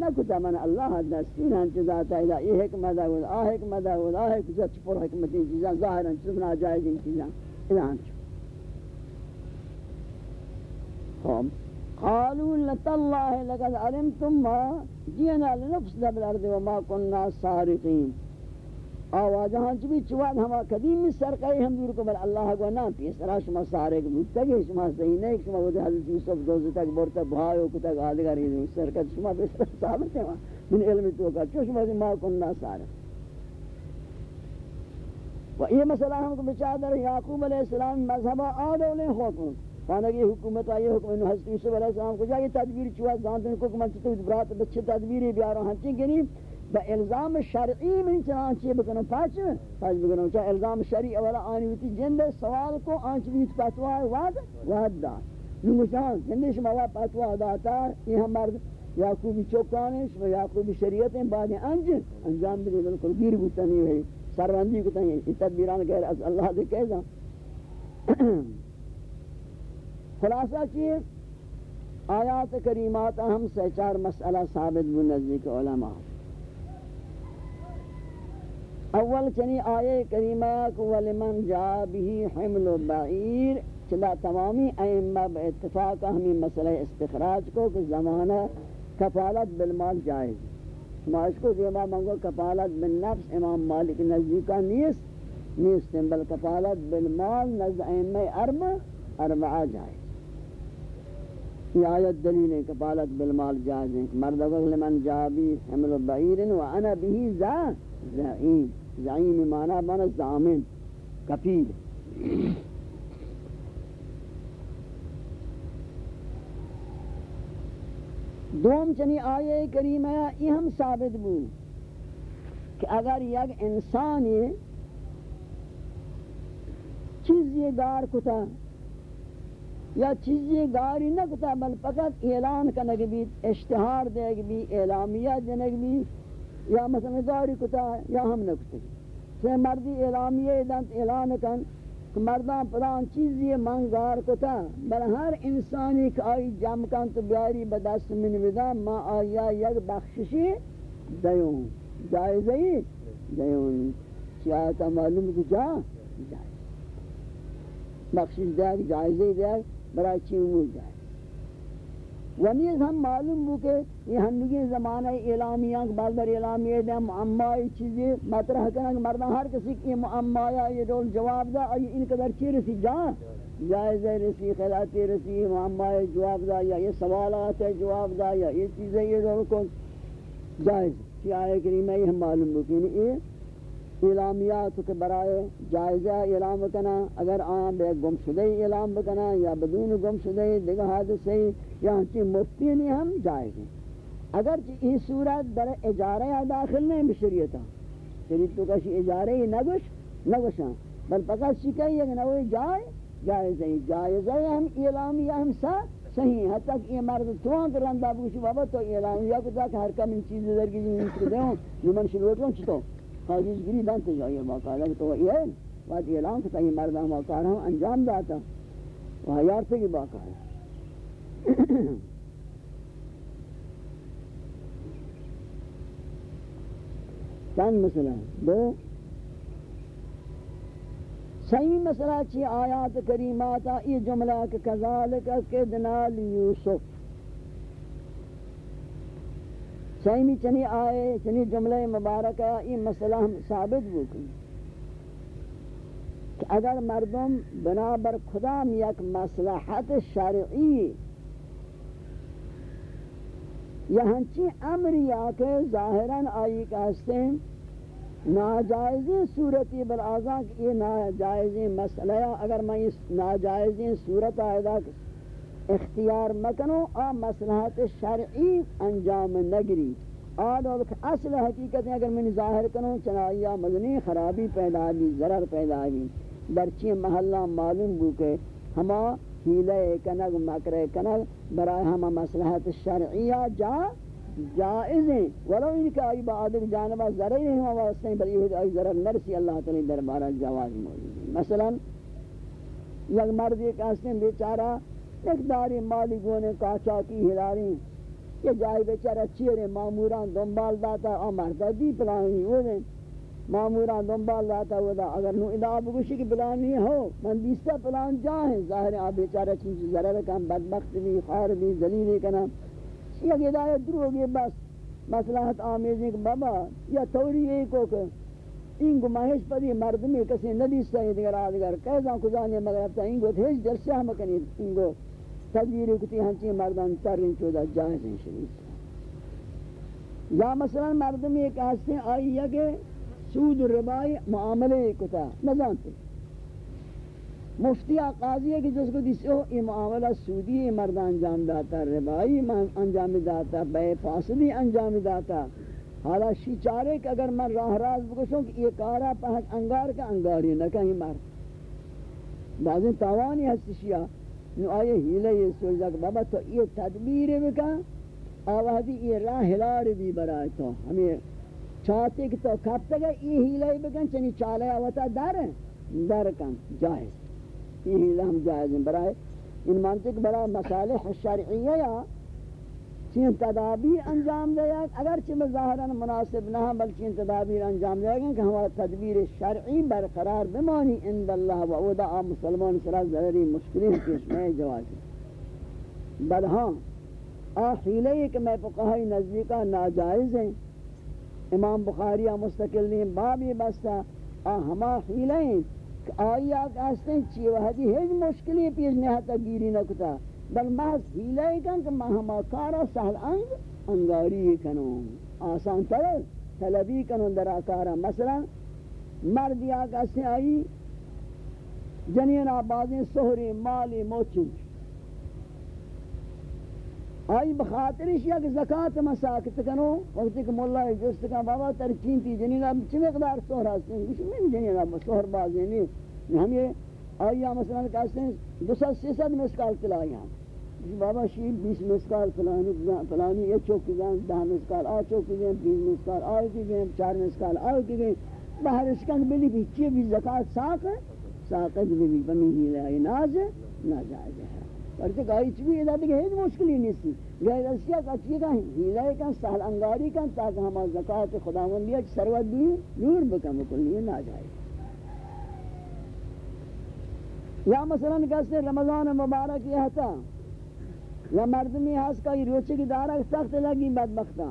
نہ کتا من اللہ دستور ہن چیزا تا ہے یہ حکمت ہے آ حکمت ہے آ حکمت ہے پر حکمت چیزاں ظاہرا چیز ناجائز چیزاں اذا ہن قوم قالوا لتالله لقد علمتم ما جئنا لنفسد بالارض وما كنا سارقين. آوازہاں چبی چواد ہما قدیم سرقائی ہم دور کو، بل اللہ کو نا پیسرا شما سارے سارق بودتا گے شما صحیح نہیں، شما وہ حضرت یوسف دوز تک بورتا بھائیو کو تک آدھگا رہی سرقت شما پیسرا ثابت ہے من علم تو کا، چو شما ما کننا سارق و یہ مسئلہ ہم کو بچادر یعقوب علیہ السلام مذہبہ آدھو لیں حکم خانگی حکومت آئی حکم انہوں حضرت یوسف علیہ السلام کو جائے تدبیر چوا زانتن کو کمان چطور برات بچے تدبیری بیارو، ہنچیں گنی۔ با الزام شرعی من چنانچہ بکنو پاچ پاچ بکنو چاہ الزام شرعی اولا آنی ہوتی جند سوال کو آنچ بیت پتوا واد واد دا نمشان جند شما واد پتوا داتا یہ ہم مرد یعقوبی چوکانے شما یعقوبی شریعتیں بعد انج، انجام بھی بالکل گیر بوتا نہیں ہے سروندی کو تنگی تدبیران غیر از اللہ دے کہہ خلاصہ چیئے آیات کریمات ہم سے چار مسئلہ ثابت بنزدیک علماء. اول چنی آیے کریمہ کو ولمن جا بھی حمل و بعیر چلا تمامی ائمہ با اتفاق ہمیں مسئلہ استخراج کو کہ زمانہ کفالت بالمال جائز شما اس کو دیما منگو کفالت بالنفس، امام مالک نزدیکہ نیست نیست بل کفالت بالمال نزد ائمہ اربع اربعہ جائز یہ آیت دلیل ہے کفالت بالمال جائز ہے مرد اگر لمن جابی حمل بعیر و انا بھی زا زعیم. زعیم معنی بنا زامن، کفیل. دوم چنی آیے کریم ہے یہ ہم ثابت بو کہ اگر یک انسان چیز یہ گار کتا یا چیزی گاری نہ کتا بل فقط اعلان کنگ بھی اشتہار دے گی بھی اعلامیہ جنگ بھی یا مثلا گاری کتا یا ہم نہ کتے سے مردی اعلامیہ دانت اعلان کن کہ مردان پران چیزی منگار کتا بل ہر انسانی کہ آئی جم کن تو بیاری بدست من ودا، ما آیا یک بخششی دیون۔ جائزی دیون۔ چیاتا معلوم کو جا؟ جائز۔ بخشش دے جائزی دے برای چی امور جائے و نیز ہم معلوم ہو کہ یہ ہنگی زمانہ اعلامیہ کے بر اعلامیہ دے معمائی چیزیں مطرح کرنا کہ مردان ہر کسی کی معمایا، یہ رول جواب دا آئی ان قدر چی رسی جان؟ جائز رسی خلاتی رسی، معمائی جواب دا یا یہ سوالات ہے جواب دا یا یہ چیزیں، یہ رول کو جائز کی آئے کریمہ یہ ہم معلوم ہو کہ یہ اعلامیات کے برائے جائزہ اعلام کنا اگر آن بے گم شدہ اعلام بکنا یا بدون گم شدہ دیگہ حادثے یا ہنچی مفتی نہیں، ہم جائز ہیں۔ اگر جی یہ صورت در اجارہ داخل نہیں بشریعتا شریعت تو کسی اجارہ ہی نگوش نگوشاں بل پکا شکایی ہے نوی جائے جائز ہے جائز ہے ہم اعلامیہ ہم سا صحیح ہے تک یہ مرد توان کر رندہ بوشی بابا تو اعلامیہ کو تاک ہر کم ان چیز در کی زمین ہوں۔ جو من شروع چھتو حاجز گری دان تو جائے باقاعدہ تو یہ ہے اعلان کرتا یہ مرد ہم ہم انجام داتا وہ ہزار سے کی باقاعدہ چند مسئلہ دو. صحیح مسئلہ چی؟ آیات کریماتا یہ جملہ کہ کذالک کدنا لیوسف صحیح چنی آئے، چنی جملہ مبارکہ، یہ مسئلہ ہم ثابت بکن کہ اگر مردم بنابر خدام یک مصلحت شرعی، یا ہنچی امر یا کہ ظاہراً آئی کہستے ہیں ناجائزی صورتی بالآزاں کہ یہ ناجائزی مسئلہ اگر میں اس ناجائزی صورت آئیدہ اختیار مکنو، آ مصلحت شرعی انجام نگری. آدھو کہ اصل حقیقت ہے، اگر میں ظاہر کنو چنائیہ مدنی خرابی پیدا بھی ضرر پیدا بھی درچی محلہ معلوم بو کہ ہما ہیلے کنگ، مکرے کنگ برای ہما مصلحت شرعیہ جا، جائز ہیں. ولو ان کا آئی بعدک جانبہ ضرر ہیں ہوا واسطہ ہیں بلی یہ آئی ضرر نرسی اللہ تعالی دربارہ جواز موجود مثلا، یک مرد ایک آستے بیچارہ ایک داری مالی گونے کاچا کی ہلاری۔ یہ جائی بیچارہ چیرے معموران دنبال داتا اور مردہ دی پلانی ہو دیں معموران دنبال داتا ہو دا اگر نو ادا بگوشی کی پلانی ہو، من دیستا پلان جاہیں ظاہر ہے بیچارہ چیز ضرر کم بدبخت بھی، خار بھی ذلیلی کنا۔ یک ہدایت درو گی بس۔ مصلحت آمیزی کہ بابا، یا توری یہ کو کہ این گو پدی مردمی کسی ندیستا ہے دیگر آدگر. کیسا کزانی مگر ابتا این گو تھیش جلسے ہم کنی این گو تدبیری کتی ہنچی مردان ترین چودہ جائز ہیں شریف یا مثلا مردمی ایک آستے آئی ہے کہ سود ربائی معاملے کتا. نظانتے مفتی قاضی ہے کہ جس کو دیسے ہو یہ معاملہ سودی مرد انجام داتا ربائی انجام داتا بے فاسدی انجام داتا حالا شی چارے کہ اگر من راہ راز بکشوں کہ یہ کارا پہنچ انگار کا انگاری نہ کہیں مر بعضی تاوانی ہستی شیعہ، نو آئے ہیلے یہ سوچا کہ بابا تو یہ تدبیر بکا، آوازی یہ راہ ہلار بھی برائے تو۔ ہمیں چاہتے کہ تو کب تک یہ ہیلے بکن، چنی چالے آواتا در در کن، جائز۔ یہ لہم جائز ہیں، برائے۔ ان مانتے کہ برای مسالح شرعیہ یا چین تدابیر انجام دے گا اگرچہ بظاہراً مناسب نہ بل چین تدابیر انجام دے گا کہ ہمارا تدبیر شرعی برقرار بمانی۔ اند اللہ و اودا آم مسلمان سرا ضرری مشکلیں پیش میں جواز ہے۔ بل ہاں آخیلے کہ میں فقہی نزدیکہ ناجائز ہیں۔ امام بخاریہ مستقل نہیں بابی بستا آ ہما خیلے ہیں آیا کہتے ہیں چی وحدی ہیچ مشکلی پیش نہتا گیری نکتا۔ بل محض ہیلہ کن کہ ہما کارا سہل انگ، انگاری کنوں آسان طلب طلبی کنوں در آکارا مثلا مردی آکاستے آئی جنین آبازیں سہری مالی موچن آئی بخاطرش یک زکاة مساکت کنو وقتی کہ مولا جست کن، بابا ترچین تی جنین اب چی مقدار سہر ہستے ہیں کچھ من جنین اب سہر بازی نہیں ہم یہ آئی مثلا کہتے ہیں دو سات سی ست مسکال تلائی ہم بابا شیب بیس مسکال فلانی فلانی یہ چوکی گئن دہ مسکال آ چوکی گئن بیس مسکال آ کی گئن چار مسکال آ کی گئن باہر اسکن بلی بھی چی بھی زکاة ساک ہے ساکت بھی بھی بمی ہی لائے ناز ہے، ناجائز ہے۔ ورچہ کہا چی بھی ادا دیکھے، ہیچ مشکلی نہیں سی غیر اشیاء کا چی کہیں ہیلہ کہیں سہل انگاری کہیں تاکہ ہما زکاة خداوندیہ سروت بھی نور بکم بکلی نہ جائے یا مثلا کہتے رمضان مبارک یہ تھا یا مردمی ہاس کا یہ روچے کی دارہ سخت لگی بدبختہ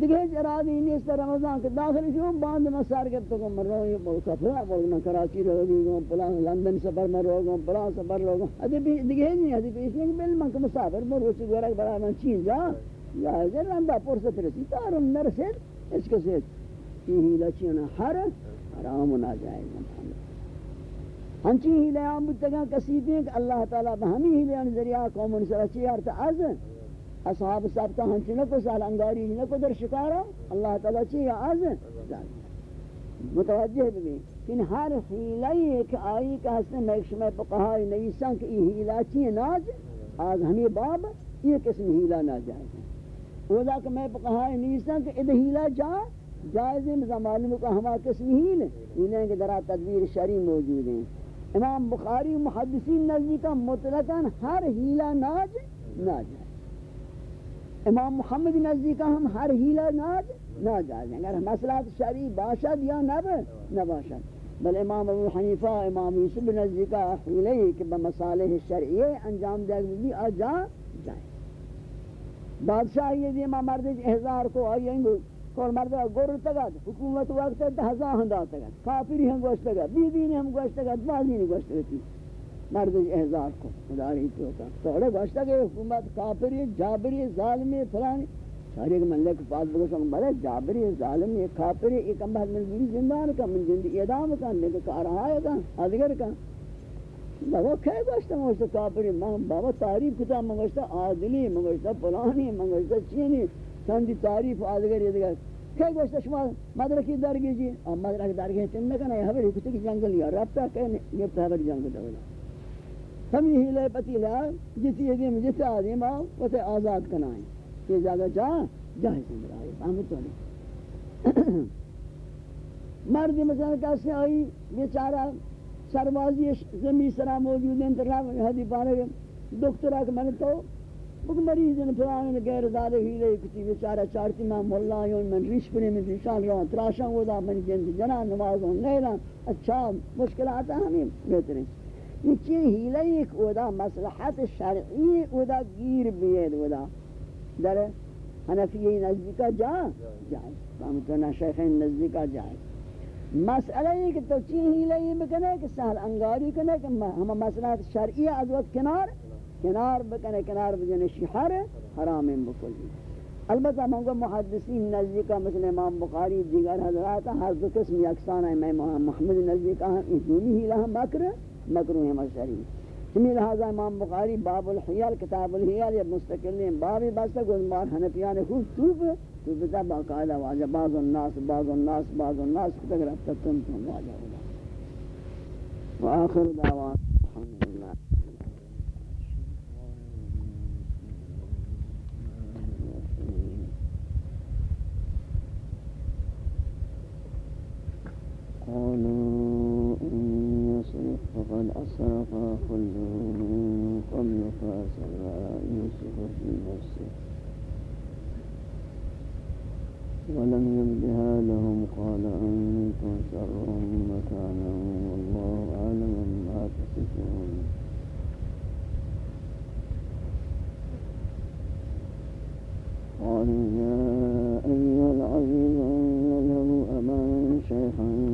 دیکھے ارادی جی، نہیں اس رمضان کے داخل جو باندھ مسار کے تو مر رہا ہوں سفر بول میں کراچی رہ گئی ہوں پلان لندن سفر میں رہ گئی پلان سفر رہ گئی ادی بھی دیکھے نہیں جی، ادی بھی اس بل من کو مسافر میں روچ گرا بڑا من چین جا۔ یا جی، ہے لندا فرصت رسی تارم نرسد اس کو سے یہ لچنا ہر حرام نہ جائے۔ ہنچی ہی لے عام بتگا کسیتے ہیں کہ اللہ تعالیٰ بہمی ہی لے آن ذریعہ قوم انسان اچھی ارت از اصحاب ثابتہ ہنچی نکو، سال انگاری نکو، در شکارا اللہ تعالیٰ چی یا از متوجہ بھی کہ ہر حیلہ ایک آئی کہ حسن میکشمہ پقہائی نویسان کہ یہ حیلہ چی ناج آج ہمیں باب یہ قسم حیلہ نہ جائے وہ دا کہ میں پقہائی نویسان کہ ادھ حیلہ جا، جائز ہے معلوم کو ہما قسم ہی انہیں کہ درہ تدبیر شرعی موجود ہیں۔ امام بخاری محدثین نزدیکا مطلقاً ہر ہیلہ ناج ناج امام محمد نزدیکا ہم ہر ہیلہ ناج ناج ہے اگر مسئلہ شرعی باشد یا نب نباشد بل امام ابو حنیفہ، امام یوسف نزدیکا حیلے کہ بمصالح شرعیہ انجام دے بھی آ جا جائے۔ بادشاہ یہ دی، امام مرد احزار کو آئیں گے کول مرد گور تگد، حکومت وقت ہزار ہندا تگد، کافری ہم گوشت تگد بی بی نے ہم گوشت تگد بازی نے گوشت تگد مرد احزار کو مداری تو کا توڑے گوشت کہ حکومت کافری، جابری، ظالمی، فلانی. سارے کے ملک پاس بگو سنگ بڑے جابری ظالم یہ کافری، ایک امبہد من دیری زندان کا من جندی اعدام کا لیکن کارہا ہے کا ادگر کا بابا کھے گوشتا مگوشتا کافری بابا تعریف کتا مگوشتا عادلی مگوشتا پلانی مگوشتا چینی. چندی تعریف آدگر یہ دیگر کھے گوشتا شما مدرکی درگی جی اور مدرک درگی تم نکنا یہ حبری کتی کی جنگل یا ربتا کہنے یہ پتہ حبری جنگل دولا ہم یہ ہی پتی لیا جتی ادیم جتی آدیم آؤ وہ آزاد کنائیں یہ جگہ جا جائے سندر آئے تو نہیں مرد مثلا کیسے آئی بیچارہ سربازی زمین سرا موجود ہیں تو حدی پانے دکترہ کہ میں تو بک مریض ان پرانے غیر دارے ہی لے کتی بیچارہ چارتی میں مولا یوں میں ریش پنے میں ریشان رہا تراشاں ہو دا من جند جنا نماز ہوں نیلا اچھا مشکلات ہمیں بہترین یہ چیز ہی لے ایک اودا مصلحت شرعی اودا گیر بید اودا. در حنفیه نزدیکا جا؟ جائے فهمتنا شیخین نزدیکا جائے مسئلہ یہ کہ تو چی ہی لئی بکنے کہ سہل انگاری کنے کہ ہم مسئلہ شرعی از وقت کنار کنار بکنے کنار بجنے شہر حرام بکلی البتہ منگو محدثین نزدیکا مثل امام بخاری، دیگر حضرات ہر دو قسم یکسان ہے میں محمد نزدیکا ہم دونی ہی لہا مکر مکروہ مشہری ہمی لہذا امام بخاری باب الحیال، کتاب الحیال یا مستقل ہیں بابی بستا گزمار حنفیان خوب توب تو بتا باقاعدہ واجہ بعض الناس بعض الناس بعض الناس کتا گرفتا تم تم واجہ ہوگا وآخر دعوان. قالوا إن يسرق فقد أسرق كل من قبل فأسر يوسف في نفسه. ولم يبدها لهم قال أنتم شر مكانا والله أعلم ما تصفون. قالوا يا أيها العزيز إن له أبا شيخا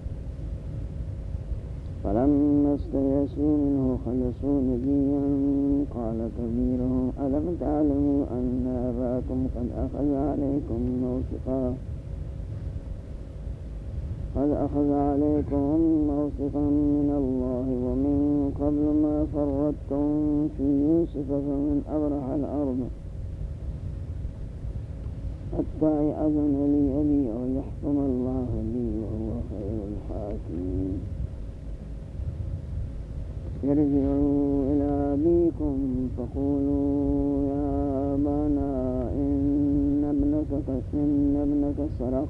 فلما استيسوا منه خلصوا نبيا قال كبيرهم ألم تعلموا أن أباكم قد أخذ عليكم موثقا؟ قد أخذ عليكم موثقا من الله ومن قبل ما فرطتم في يوسف فمن أبرح الأرض. حتى يأذن لي أبي أو يحكم الله لي وهو خير الحاكمين. ارجعوا إلى أبيكم فقولوا يا أبانا إن ابنك إن ابنك سرق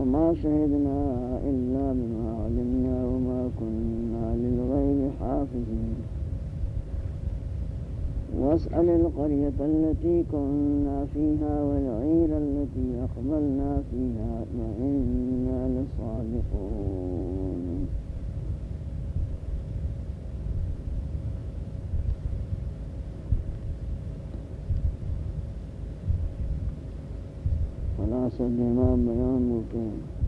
وما شهدنا إلا بما علمنا وما كنا للغيب حافظين. واسأل القرية التي كنا فيها والعير التي أقبلنا فيها وإنا لصادقون. خلاصہ دیما بیان ہوتے ہیں۔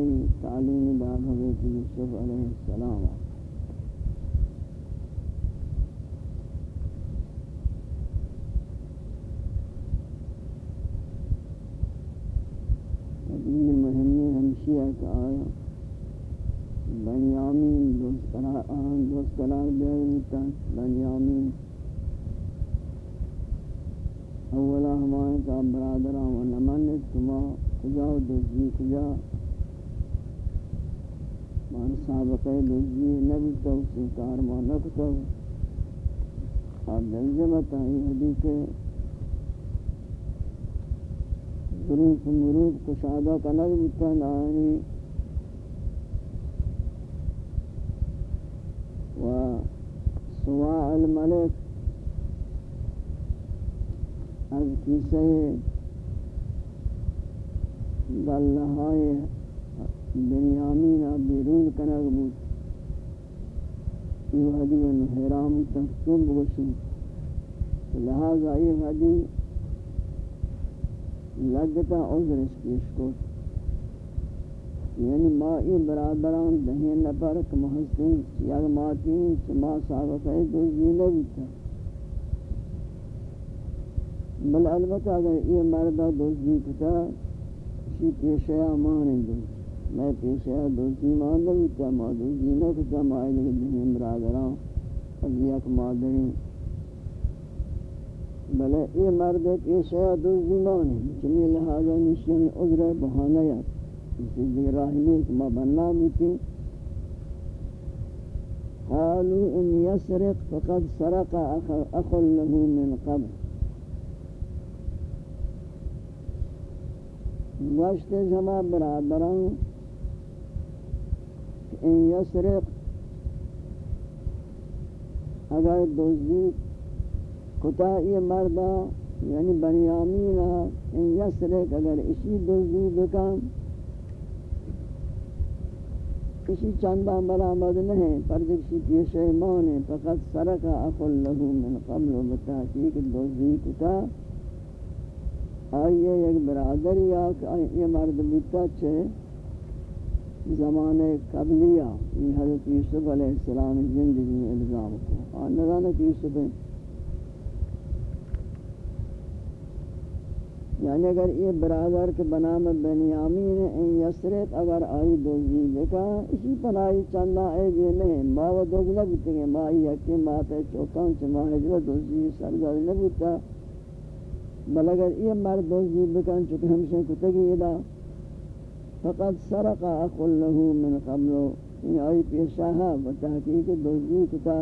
آئی تعلیم داد حضرت یوسف علیہ السلام۔ تدبیر مهمی ہمشیہ کا آیا۔ بنیامین دوست قرار آن دوست قرار بیاریتا بنیامین۔ اولا ہمارے کا برادران و نمانت کما کجا و دوزی کجا؟ سابقہ دوزی نبی تو سنکار ما نکتو اور دلزمتا ہی حدیث ظروف مروف کشادہ کا نظر بتن آنی و سواع الملک از کیسے دلہائے بنیامین بیرون کنگ بود. یہ حدیث حرام تحکم بگشن لہذا یہ حدیث لگتا عذرش پیش کو یعنی ما ای برادران دہیں نفر کہ محسن یک ماتین چما سابق ہے دو زیلہ بیتا بل البتہ اگر یہ مردہ دوزی کتا اسی پیشیا مانے دو میں پیشیا دوزی مانے بیتا ما دوزی نہ کتا ما ای دہیں برادران؟ از یک مادرین بلے، یہ مرد کے شاید زمان ہے۔ چنی لہذا نشان عذر بہانہ یا اسی دیگر راہمی کہ ما بننا بیتی قالوا ان يسرق فقد سرق اخ له من قبل۔ واشت جمع برادران ان يسرق اگر دوزید کتا یہ مردہ یعنی بنیامین ان یسرک اگر اسی دزدی بکن، کسی چندہ برآمد نہیں پر کسی پیش ایمان ہے فقط سرک اقل لہو من قبل و بتحقیق دزدی کتا آئیے ایک برادری آکا یہ مرد بتا چھے۔ زمانے قبلیہ یہ حضرت یوسف علیہ السلام زندگی میں الزام کو۔ آنگانا کہ یوسف یعنی اگر یہ برادر کے بنام بنیامین ان یسرت اگر آئی دوزی جی، لکا اسی پناہی چندہ اے بھی نہیں ما و دوز نہ بودتے ہیں ما ہی حکی ماتا چوکان چما حجوہ دوزی سرگاہ نہ بودتا بل اگر یہ مرد دوزی جی بکن چکہ ہمشہ کتگی ادا۔ فقط سرق اخل له من قبلو ان آئی پیشاہا بتحقیق دوزی کتا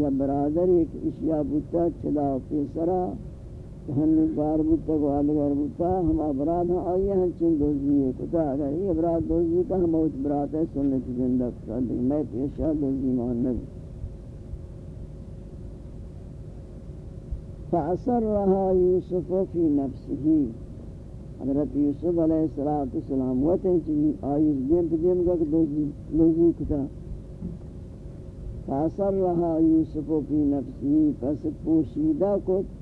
یا برادر ایک اشیاء بودتا، چلا پیسرا ہم بار بوتا کو آدھگر بوتا ہم ابراد ہاں آئیے ہیں چین دوزی ہے کتا اگر یہ ابراد دوزی کا ہم اوچ برات ہے سنت زندہ کتا دیکھ میں پیشا دوزی مان نبی. فأسر رہا یوسف فی نفسه. حضرت یوسف علیہ السلام وطن چیزی آئیس دیم پہ دیم گا کہ دوزی کتا۔ فأسر رہا یوسف فی نفسه پس پوشیدہ کت۔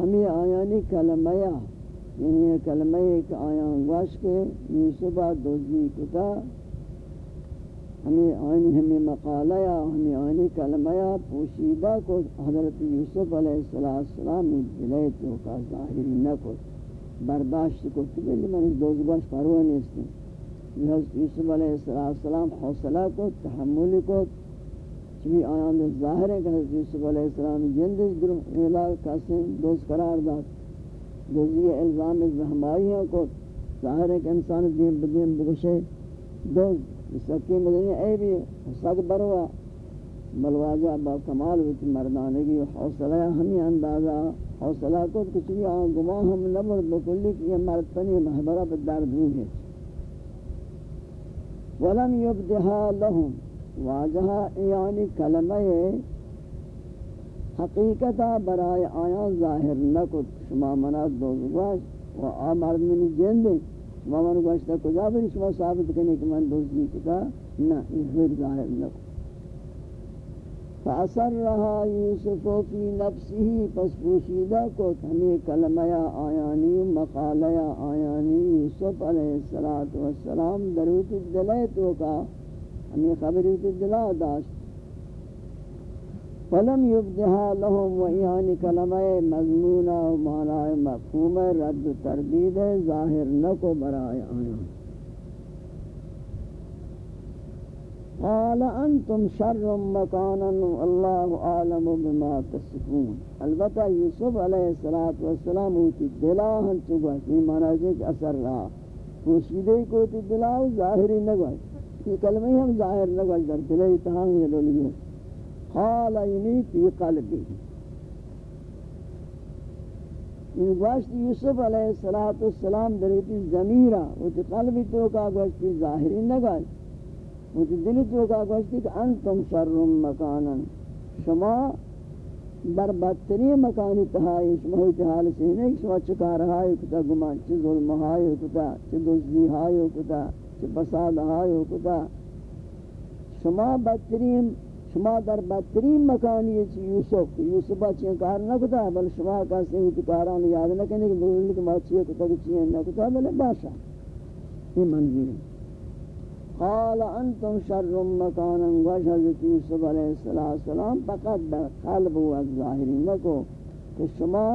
ہمیں آیانی کلمہ یعنی کلمہ ایک آیان گوش کے یوسفہ دوزی کتا۔ ہمیں آئینی ہمیں مقالہ یا ہمیں آئینی کلمہ پوشیدہ کو حضرت یوسف علیہ السلام میں دلے تو کا ظاہری نہ کو برداشت کو تو بلی اس دوز گوش نہیں اس حضرت یوسف علیہ السلام حوصلہ کو تحمل کو چمی آیان ظاہر ہے کہ حضرت یوسف علیہ السلام جندش در اعلا کسیں دوست قرار داد۔ دوزی الزام زہمائی ہیں کو ظاہر ہے کہ انسان دین بدین بگشے دوست سکی مدنی اے بھی سک بروا بلواجہ با کمال ویتی مردانگی و حوصلہ ہمیں اندازہ، حوصلہ کو کچھ بھی آن گماہ ہم نبر بکلی کہ یہ مرد پنی محبرہ پر درد نہیں ہے۔ ولم یبدہا لہم واجہ یعنی کلمہ حقیقتا برای آیا ظاہر نکت، شما منات دوزگوش و آمرد منی جند شما من گوشتا کجا بری شما ثابت کرنے کہ من دوزگی کتا نا یہ پھر ظاہر نکت فأسرها يوسف في نفسه پس پوشیدہ کو ہمیں کلمہ آیانی، مقالہ آیانی یوسف علیہ السلام دروت دلیتو کا ہمیں خبریت دلا داشت۔ فلم يبدها لهم و وإيان کلمہ مضمونہ و معنی مفہوم رد و تردید ظاہر نکو برائے آیان قال انتم شر مكانا والله اعلم بما تصفون۔ البتہ یوسف علیہ الصلوۃ والسلام کی دلا ہن چگا کی معنی ہے کہ اثر رہا۔ پوشیدے کو تی دلا ظاہری نہ گئے یہ کلمہ ہم ظاہر نہ در دل تہاں یہ لوگ قال فی قلبی. ان گوشت یوسف علیہ الصلوۃ والسلام دریتی ضمیرہ وہ قلبی تو کا گوشت ظاہری نہ گئے مجھے دلی تو کا گوشتی کہ انتم شر مکانا شما در بدتری مکانی تہائی شما ہوئی تحال سے نہیں شما چکا رہائی کتا، گمان چی ظلم ہائی کتا چی دزدی ہائی کتا چی بساد ہائی کتا. شما بدترین شما در بدترین مکانی چی یوسف یوسف چی کار نہ کتا بل شما کسی ہوئی کاران یاد نہ کرنے کہ بولنے کہ ما چی کتا چی نہ کتا بل باشا. یہ منظور ہے قال انتم شر مکانا وش حضرت یوسف علیہ السلام، فقط در قلب و از ظاہری نکو کہ شما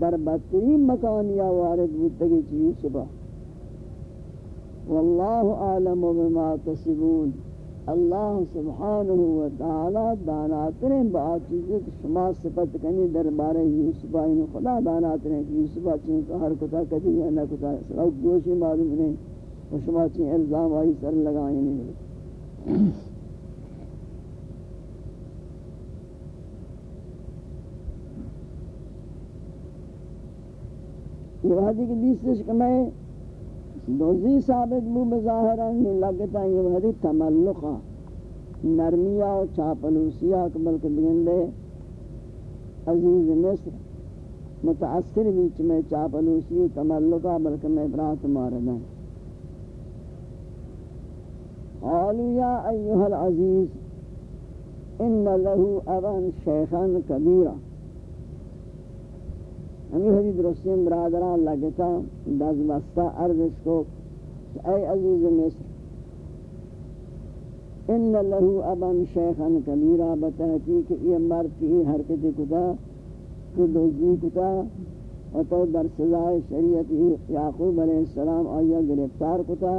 در بدترین مکانیا وارد بودتگی چی یوسفا واللہ اعلم بما تسبون اللہ سبحانہ و تعالی داناتریں با چیزیں کہ شما صفت کنی در بارے یوسفا انہوں خدا داناتریں کہ یوسفا چین کا ہر کتا کدی یا نہ کتا سراؤ گوشی معلوم نہیں و شما چین الزام آئی سر لگائیں نہیں یہ وحدی کی دیستش کہ میں دوزی ثابت بو بظاہران نہیں لگتا یہ وحدی تملقہ نرمیہ و چاپلوسیہ کبل کے دے عزیز مصر متاثر بیچ میں چاپلوسی و تملقہ بلکہ میں برات ماردہ ہیں۔ قالوا يا أيها العزيز إن له أبا شيخا كبيرا ہمیں حدید رسیم برادران لگتا دز بستا عرضش کو اے عزیز مصر، ان له ابا شیخا کبیرا بتحقیق یہ مرد کی حرکت کتا کہ دوزی کتا، و تو در سزائے شریعت یعقوب علیہ السلام آیا گرفتار کتا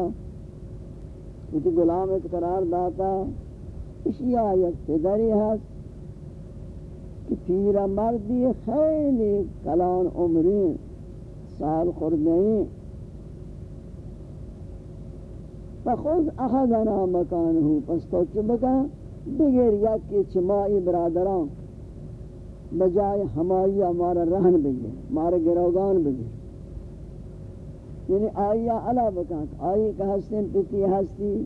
کچھ غلام قرار داتا اشیاء یک پدری هست کہ پیر مردی خیلی کلان عمری سال خوردنی فخوز اخذنا مکانہو پس تو چبکا بغیر یک کی چمائی برادران. بجائے ہمائی ہمارا رہن بگیر. ہمارا گروگان بگیر. یعنی آیا علا بکان آئی کہ ہستن پتی ہستی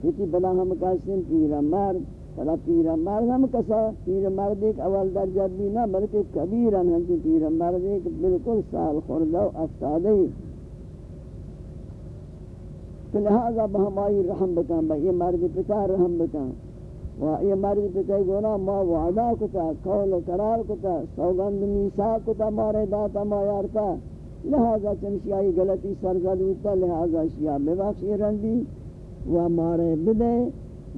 پتی بلا ہم کہستن پیرا مرد. بلا پیرا مرد ہم کسا پیرا مرد ایک اول درجہ بھی نہ، بلکہ کبیرا ہم کی پیرا مرد ایک بالکل سال خوردہ و افتادہ ہی۔ تو لہذا بہم آئی رحم بکان با یہ مرد پتا رحم بکان و یہ مرد پتا گونا ما وعدہ کتا، قول و قرار کتا، سوگند میسا کتا مارے داتا، ما یارتا لہذا چنشی آئی غلطی سرزد ہوتا، لہذا شیعہ ببخشی رندی و مارے بدے۔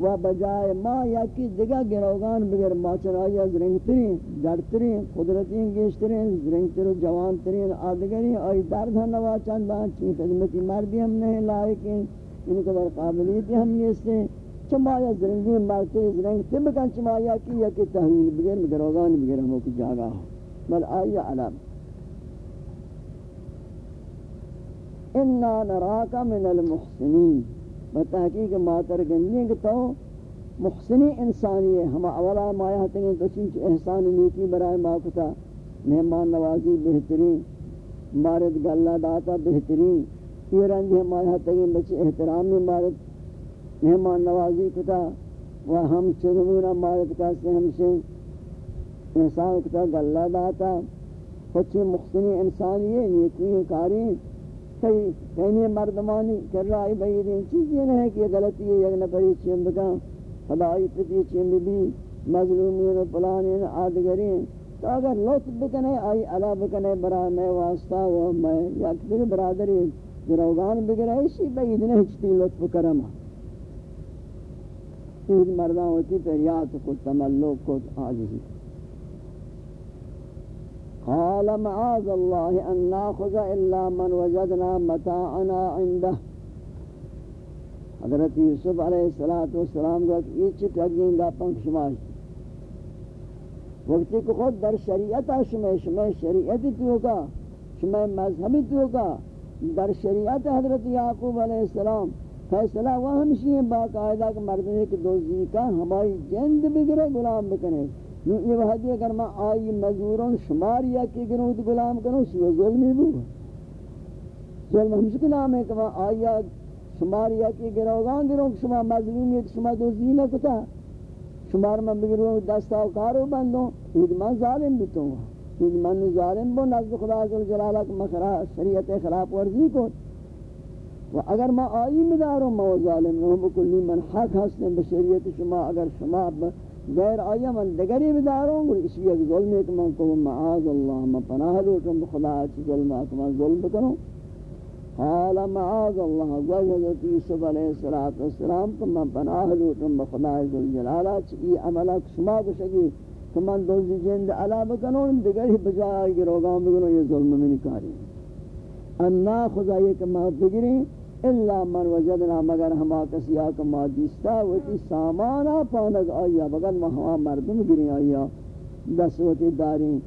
و بجائے ما یا کی دگا گروگان بگر ما چنائی زرنگ ترین جڑ ترین قدرتین گیشترین زرنگ تر جوان ترین آدگرین، آئی درد ہم نوا چندان چین خدمتی مردی ہم نہیں لائقین، ان قدر قابلیتی ہم نیستے چمایا زرنگی مرتے زرنگ تر بکن چمایا کی یا کی تحویل بگر گروگان بگر ہموں کی جاگا ہو۔ بل آئی علم۔ انا نراک من المحسنین۔ بتحقیق ماتر گندیں کہ تو محسنی انسانی ہے، ہم اولا مایا ہیں، تو چنچ احسان نیکی برائے ماکتا۔ مہمان نوازی بہترین، مارد گلہ داتا بہترین۔ یہ رنجی ہم آیا ہیں، بچے احترام میں مارد۔ مہمان نوازی کتا و ہم چنمونا مارد کاسے ہم سے احسان کتا، گلہ داتا۔ کچھ محسنی انسانی ہے، نیکی کاری۔ صحیح. کہنی مردمانی کر رہا ہے بھئی دین چیز یہ نہیں کہ غلطی ہے، یک نفری چین بکا خدای پتی چین بھی مظلومین و پلانین آدگرین. تو اگر لطف بکنے آئی علا بکنے برا میں واسطہ و میں یک دیگر برادری دروگان بگرے اسی بعید نہیں چتی لطف کرم عید مردان ہوتی پر یاد کو تملک کو آجزی قال معاذ الله ان ناخذ الا من وجدنا متاعنا عنده. حضرت یوسف علیہ الصلوۃ والسلام کو یہ چٹگین گا پنک شماش وقتی کو خود در شریعت شما شما شریعت تو کا شما مذہبی تو کا در شریعت حضرت یعقوب علیہ السلام فیصلہ وہ ہمشی باقاعدہ کہ مرد نے دوزی کا ہماری جند بگرے، غلام بکنے۔ نو یہ وحدی اگر میں آئی مزوروں شمار یا کی گنوں تو غلام کروں سو ظلمی بو۔ ظلم ہمشی کے نام ہے کہ میں آئی شمار یا کی گروگان گروں شما مظلومیت شما دوزی نہ کتا۔ شمار من بگروں دستا و کارو بندوں اید من ظالم بیتوں اید من ظالم بو، نزد خدا عزل جلالہ مخرا شریعت خلاف ورزی کو و اگر ما آئی مداروں ما ظالم نہ بکلی من حق ہستیں بشریعت شما، اگر شما غیر آیا من دگری بداروں گو اس لیے ظلم ایک من کو معاذ اللہ ما پناہ لوٹوں خدا چی ظلم آکمان ظلم بکنوں قال معاذ الله وجدت يوسف عليه الصلاة والسلام ثم پناہ لوٹم بخدا عزل جلالہ چی عملہ شما بشگی کہ من دوزی جند علا بکنوں دیگر ہی بجائے گروگاں بکنوں یہ ظلم منی کاری. انا خدا یہ کہ ما بگری الا من وجدنا مگر ہما کسی آکا ما دیستا ویتی سامانا پانک آیا، بگر ما ہما مردم گری آیا. دسوتی داریں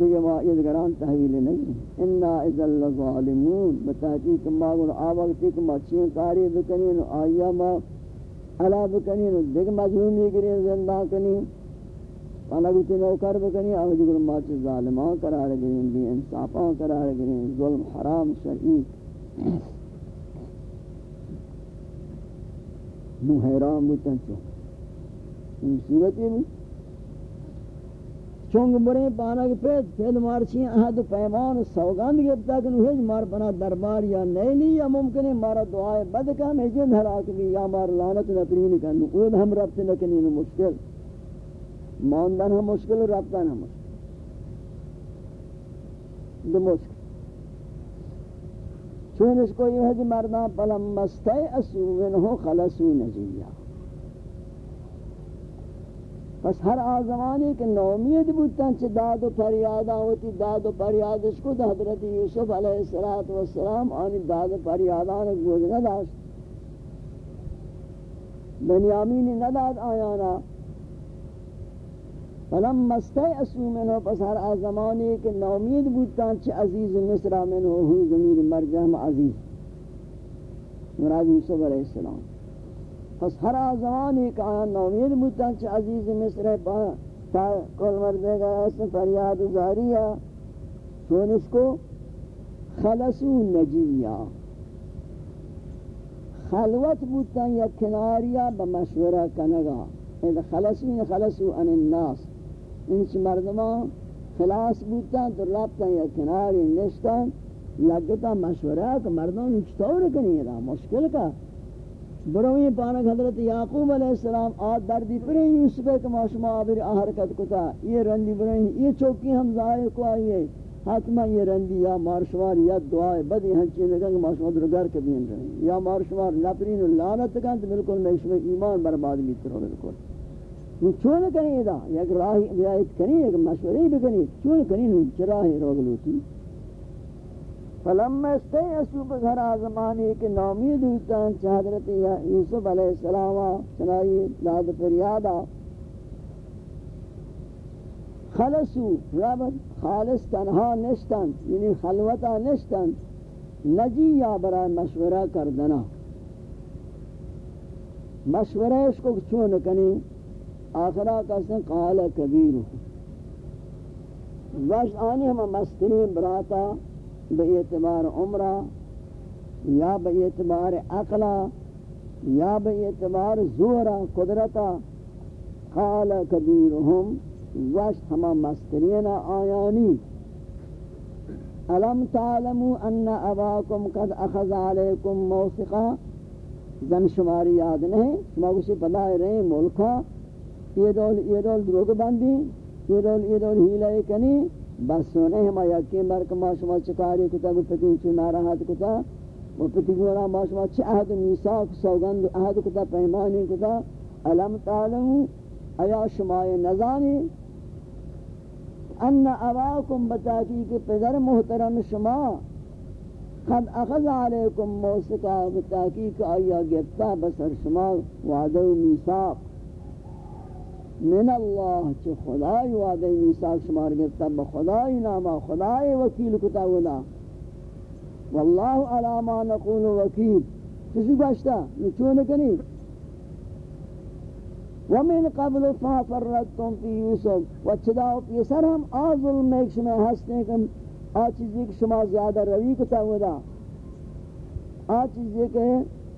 دیگه ما ادگران تحویل نہیں. انا اذا لظالمون. بتحقیق ما گل آوقتی کہ ما چین کاری بکنین آیا ما علا بکنین دیگه مظلومی گرین زندہ کنین. پانا گوتی نوکر بکنین آوہ دیگر ما چی ظالمان قرار گرین بی انصافان قرار گرین ظلم حرام، شرعی. نو حیران بوتن چون مصیبتی بھی چونگ برے پانا کے پیت پید مارچی احد پیمان سوگاند گفتا کہ نوہج مار پنا دربار یا نیلی یا ممکن ہے مارا دعائے بد کا میں جن ہر یا مار لانت نپرین کرنو اود ہم ربط نکنی نو مشکل. ماندن ہم مشکل ربطن ہم مشکل. دو مشکل. چون اس کو یہ ہے کہ مردان پلم مستے اسو منہو خلصو نجیہ پس ہر آزمانی کے نومید بودتاں چھ داد و پریاداں ہوتی داد و پریادش کو دا حضرت یوسف علیہ السلام آنی داد و پریاداں گوز نداشت. بنیامین نداد آیانا. فلم مستے اسو منو پس ہر آزمانی کے نومید بودتاں چھ عزیز مصرہ منو ہوئی زمین مرجم عزیز. مراد یوسف علیہ السلام. پس ہر آزمان ایک آیا نومید بودتا چھ عزیز مصر پا تا کل مردے گا ایسا فریاد زاریہ چون اس کو خلصو نجیہ خلوت بودتا یا کناریا بمشورہ کنگا. اذا خلصین خلصو ان الناس. انچ مردمان خلاص بودتا تو رابطا یا کناری نشتا لگتا مشورہ کہ مردمان چطور کنی دا؟ مشکل کا بروی پانک حضرت یعقوب علیہ السلام آت دردی پریں یوسف کے معاشمہ آبر آہرکت کتا. یہ رندی بروی یہ چوکی ہم ظاہر کو آئیے حتما یہ رندی یا مارشوار یا دعائے بدی ہنچی نگن مارشوار در گھر کے بین رہے یا مارشوار لپرین و لعنت تو بالکل میں اس میں ایمان برباد بیت رہو بالکل. یہ چون کریں دا؟ یک راہی بیایت کریں یک مشوری بکنی. چون کنی کریں چراہی روگ روگلوتی فلما استيئسوا بغیر آزمانی کے نامید ہوتا ہے حضرت یوسف علیہ السلام چنائی لاد فریادا. خلصو رب خالص تنہا نشتن یعنی خلوتا نشتن نجی یا برای مشورہ کردنا. مشورہ اس کو چون کنی؟ آخرہ کسن قال کبیر وش آنی ہم مسترین براتا بے اعتبار عمرہ، یا بے اعتبار عقلہ، یا بے اعتبار زورہ قدرتا قال کبیرہم، وش ہما مسترین آیانی۔ علم تعلمو ان اباکم قد اخذ علیکم موسیقہ زن شماری یاد نہیں، شما کسی پدائے رہے ملکہ۔ یہ رول یہ رول دروگ باندھی یہ رول یہ رول ہیلہ کنی، بس سونے ہم یکی مرک ما شما چکاری کتا گو پتی چو ناراحت کتا و پتی گونا ما شما چه عهد میساق سوگند عهد کتا، پیمانی کتا، علم تعلمو ایا شما نزانی؟ ان اباکم بتاکی کہ پدر محترم شما، قد اخذ علیکم موسکا بتاکی کہ آیا گفتا بسر شما وعدہ و میساق من اللہ چھ خدای وعدہ و میساق شما گفتا بخدای ناما خدای وکیل کتا ولا والله واللہ علاما نقول وکیل. کسی باشتا نچون کنی؟ ومن قبل فا فرتم فی یوسف. و چدا پی سر ہم آ ظلم ایک شما ہستے کہ آ چیزی کہ شما زیادہ روی کتا ودا آ چیزی کہ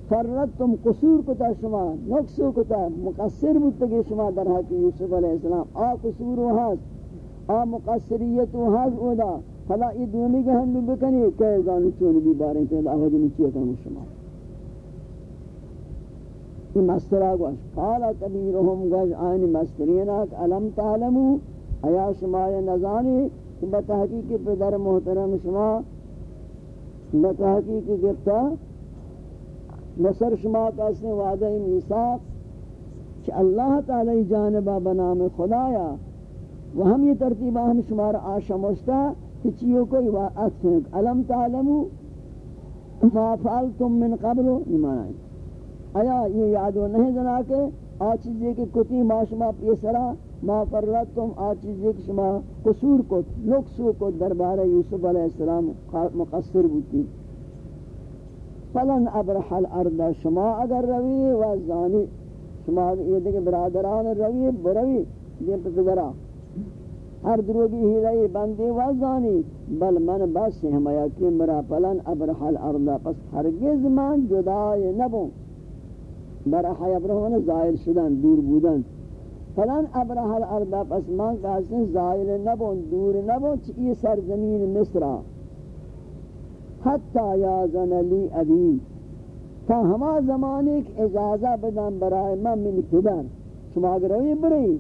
فرتم قصور کتا شما نقصو کتا، مقصر بودتا شما در حق یوسف علیہ السلام. آ قصور و حس آ مقصریت و حس ودا فلا یہ دومی کہ ہم بکنی کہ زانو چون بھی باریں کہ اللہ جنی چیئے کہ شما؟ یہ مسترہ گوش قالا کبیرهم گوش آئین مستریناک علم تعلمو؟ ایا شما نزانی؟ کہ بتحقیق پدر محترم شما، بتحقیق گفتا نصر شما کسنے وعدہ میساق کہ اللہ تعالی جانبہ بنام خدایا و ہم یہ ترتیبہ ہم شمار آشمشتا کہ چیو کوئی وعد علم تعلمو ما فعلتم من قبل ایمان آئین آیا یہ یادو نہیں جنا کہ آ چیزیں کہ کتی ما شما پیسرا ما فررتم آ چیزیں کہ شما قصور کو نقصو کو دربار یوسف علیہ السلام مقصر بوتی فلن ابرح الارض شما اگر روی و زانی، شما یہ دیکھ برادران روی، بروی یہ پتگرا ہر دروگی ہی رئی بندی و زانی. بل من بس ہم یقین برا فلن ابرح الارض پس ہرگز من جدای نبوں. برا ابرهان زائل شدن، دور بودن. فلان ابرح الارض پس من کاسن زائل نبون دور نبون چی سرزمین مصر حتی یازن لی ابی تا ہما زمانے کی اجازہ بدن برای من من پدر شما اگر روی بری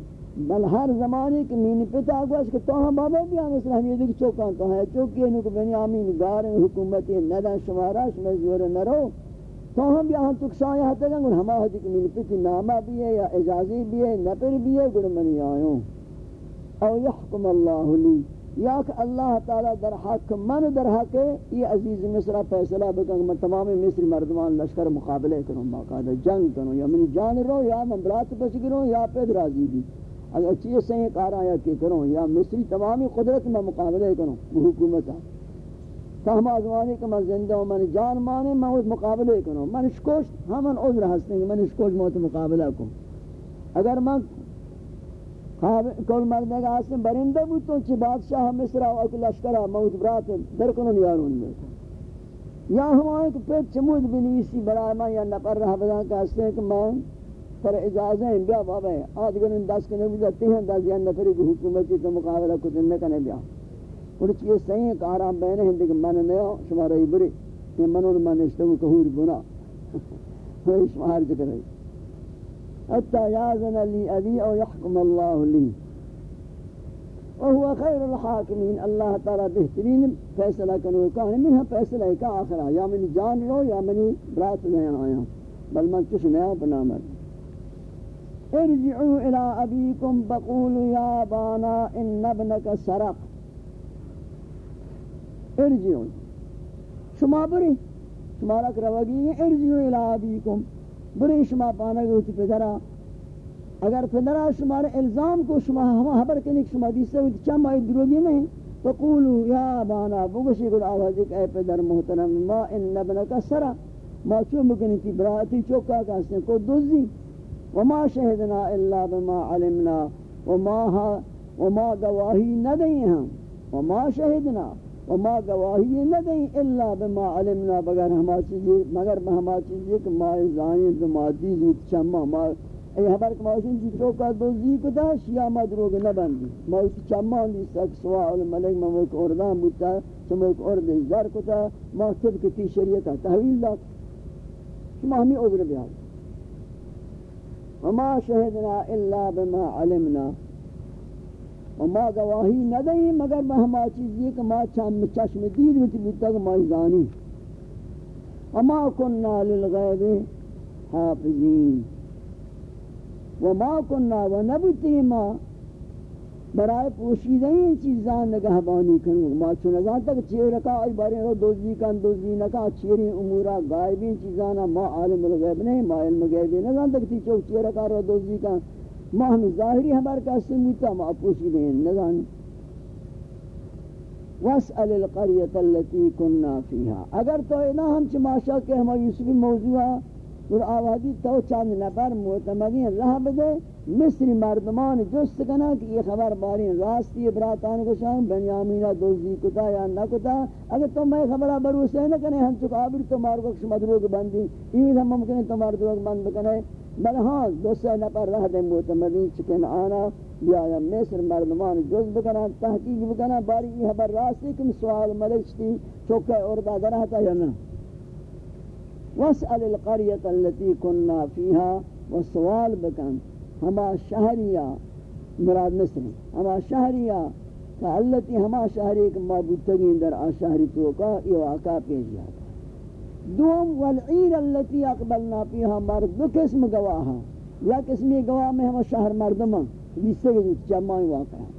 بل ہر زمانے کی من پتا گوش کہ تو ہم بابا بیا مصر ہم یہ دیکھ چوکان تو ہے چوکی انہوں کو بنیامین گارن حکومتی ندن شمارا شما زور نرو. تو ہم یہاں تک شایا ہتے گا ہم ہتی کہ میری پتی نامہ بھی ہے یا اجازی بھی ہے نپر بھی ہے گڑ منی آیوں او یحکم اللہ لی. یا کہ اللہ تعالی در حق، من در حق، یہ عزیز مصر فیصلہ بکن میں تمام مصر مردمان لشکر مقابلے کروں باقاعدہ جنگ کروں یا منی جان رو، یا من برات بچ کروں یا پید راضی بھی اگر چیز سے کار آیا کہ کروں یا مصری تمامی قدرت میں مقابلے کروں حکومت فهم آزمانی کہ میں زندہ ہوں میں جان مانے، میں اس مقابلے کروں میں شکوش ہمن عذر ہستے ہیں میں شکوش موت مقابلہ کو اگر میں کل مردے آسن برندہ بود تو چی بادشاہ مصر و اکل لشکرہ موت برات در کنون یارون میں یا ہم آئیں کہ پیٹ چمود بنویسی برای میں یا نپر رہا بدا کہ ہستے ہیں کہ میں پر اجازہ ہیں بیا بابا ہے آدھگر ان دس کنے بھی جاتی ہیں دس یا نفری کی حکومتی تو مقابلہ کتن نکنے بیا اور چیز صحیح ہے کہ آرام بہنے ہیں دیکھ من نیا شما رہی بری یہ منون من اشتگو کہور گنا وہ شما ہر جکر ہے حتی یازن لی ابی او یحکم اللہ لی وهو خیر الحاکمین اللہ تعالی بہترین فیصلہ کرنے کا ہے منہ فیصلہ کا آخرہ یا منی جان رو یا منی برات نیا آیا بل من کچھ نیا بنا مر۔ ارجعوا الى ابيكم بقولوا يا بانا ان ابنك سرق۔ ارجعون شما بری، شما را کروگی ارجعو الابیکم بری شما پانا گوتی پدرا اگر پدرا شما را الزام کو شما ہما حبر کنی شما دیستے ہوئی چم آئی دروگی نہیں فقولو یا بانا بگوشی گل آوازی کہ اے پدر محترم ما ان نبنکا سرا ما چون بکنی تی براتی چوکا کاسنے کو دوزی وما شہدنا الا بما علمنا وما, وما گواہی ندئی ہم وما شہدنا وما گواہی نہ دیں الا بما علمنا بغیر ہما چیزی، مگر ہما چیزی کہ ما زانی تو ما دیزی ما ای خبر کہ ما چیزی تو کا دوزی کو دا شیا ما دروگ نہ بندی ما چما دی سک سوا الملک ما کو اردان بوتا چما کو ارد زار کو تا ما سب کی شریعت تحویل دا شما ہمیں عذر بیان وما شہدنا الا بما علمنا. وما گواہی نہ دیں مگر بہما چیزی کہ ما چم چشم دید ہوتی بودتا کہ ما زانی۔ وما کننا للغیب حافظین۔ وما کننا ونبتی ما۔ برائے پوشیدہ این چیزان نگہ بانی کنو ما چونگان تک چیر رکا آئی بارے رو دوزی کن، دوزی نکا چیری امورا غائبین چیزانا، ما عالم الغیب نہیں، ما علم غیبی نگان تک تی چوک چیر رکا رو دوزی کن۔ ما ہم ظاہری ہمار کسی موتا ما پوشیدہ این نگان۔ واسأل القریت اللتی کننا فیہا اگر تو اینا ہم چماشا کہ ہمارا یوسفی موضوع ہے اور آوازی تو چند نفر معتمدین رہ بدے۔ مصری مردمان جست کنا کہ یہ خبر بارین راستی براتان کو شان بنیامینہ دوزی کتا یا نہ کتا۔ اگر تم میں خبرہ بروسے نہ کنے، ہم چکا آبر تو مارو کش مدروگ بندی۔ یہ ہم ممکن ہے تو مردروگ بند بکنے بل ہاں دو سے نفر رہ دے معتمدین چکن آنا یا یا مصر مردمان جز بکنا تحقیق بکنا باری یہ خبر راستی کم سوال ملک چتی چوکے اردہ درہتا یا نہ واسأل القرية التي كنا فيها وسوال بكن ہما شہریہ مراد مصر. ہما شہریہ کہ التي ہما شہری کے معبودتگین در آ شہری توکا یہ واقع پیش جاتا دوم والعیر التي اقبلنا فيها مرد دو قسم گواہا یا قسمی گواہ میں ہما شہر مردمان جس سے جمعی واقع ہے۔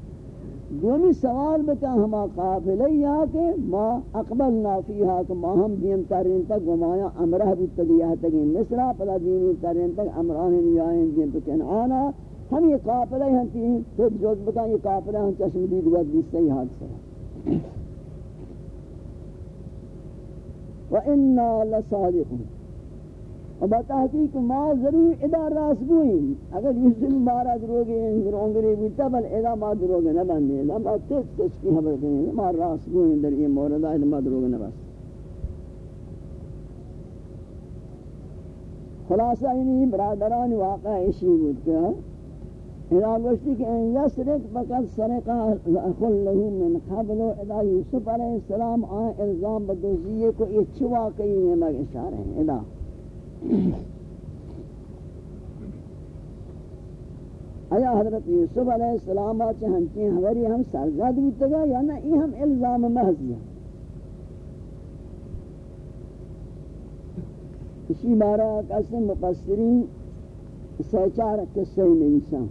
دومی سوال بتا ہما قافلہ یا کہ ما اقبلنا فیہا کہ ما ہم دیم تارین تک گمایا امرہ بیتا دیا تک مصرہ پلا دینی تارین تک امراہن یائن دیم تو کنعانا ہم یہ قافلہ ہیں تین تو جوز بتا یہ قافلہ ہیں چشم دید وقت دیس سے حادثہ ہے۔ وَإِنَّا لَصَادِقُونَ. اور بتحقیق ما ضرور ادا راس گوئیں اگر یہ دل مارا دروگے رونگری بیتا بل ادا ما دروگے نہ بندے نہ ما تس کی خبر کریں ما راس گوئیں در یہ مورد ہے ما دروگے نہ بس خلاصہ یعنی برادران واقع ایشی بود کہ ادا گوشتی کہ ان یسرک فقط سرقا اخل له من قبل ادا یوسف علیہ السلام آن الزام بدوزیے کو یہ چوا کئی میں مگر اشارہ ہیں ادا. آیا حضرت یوسف علیہ السلام آچے ہنچیں ہماری ہم سرزاد بیتا گا یا نا یہ ہم الزام محض ہے اسی بارہ قسم مفسرین سیچار قصہ نویسان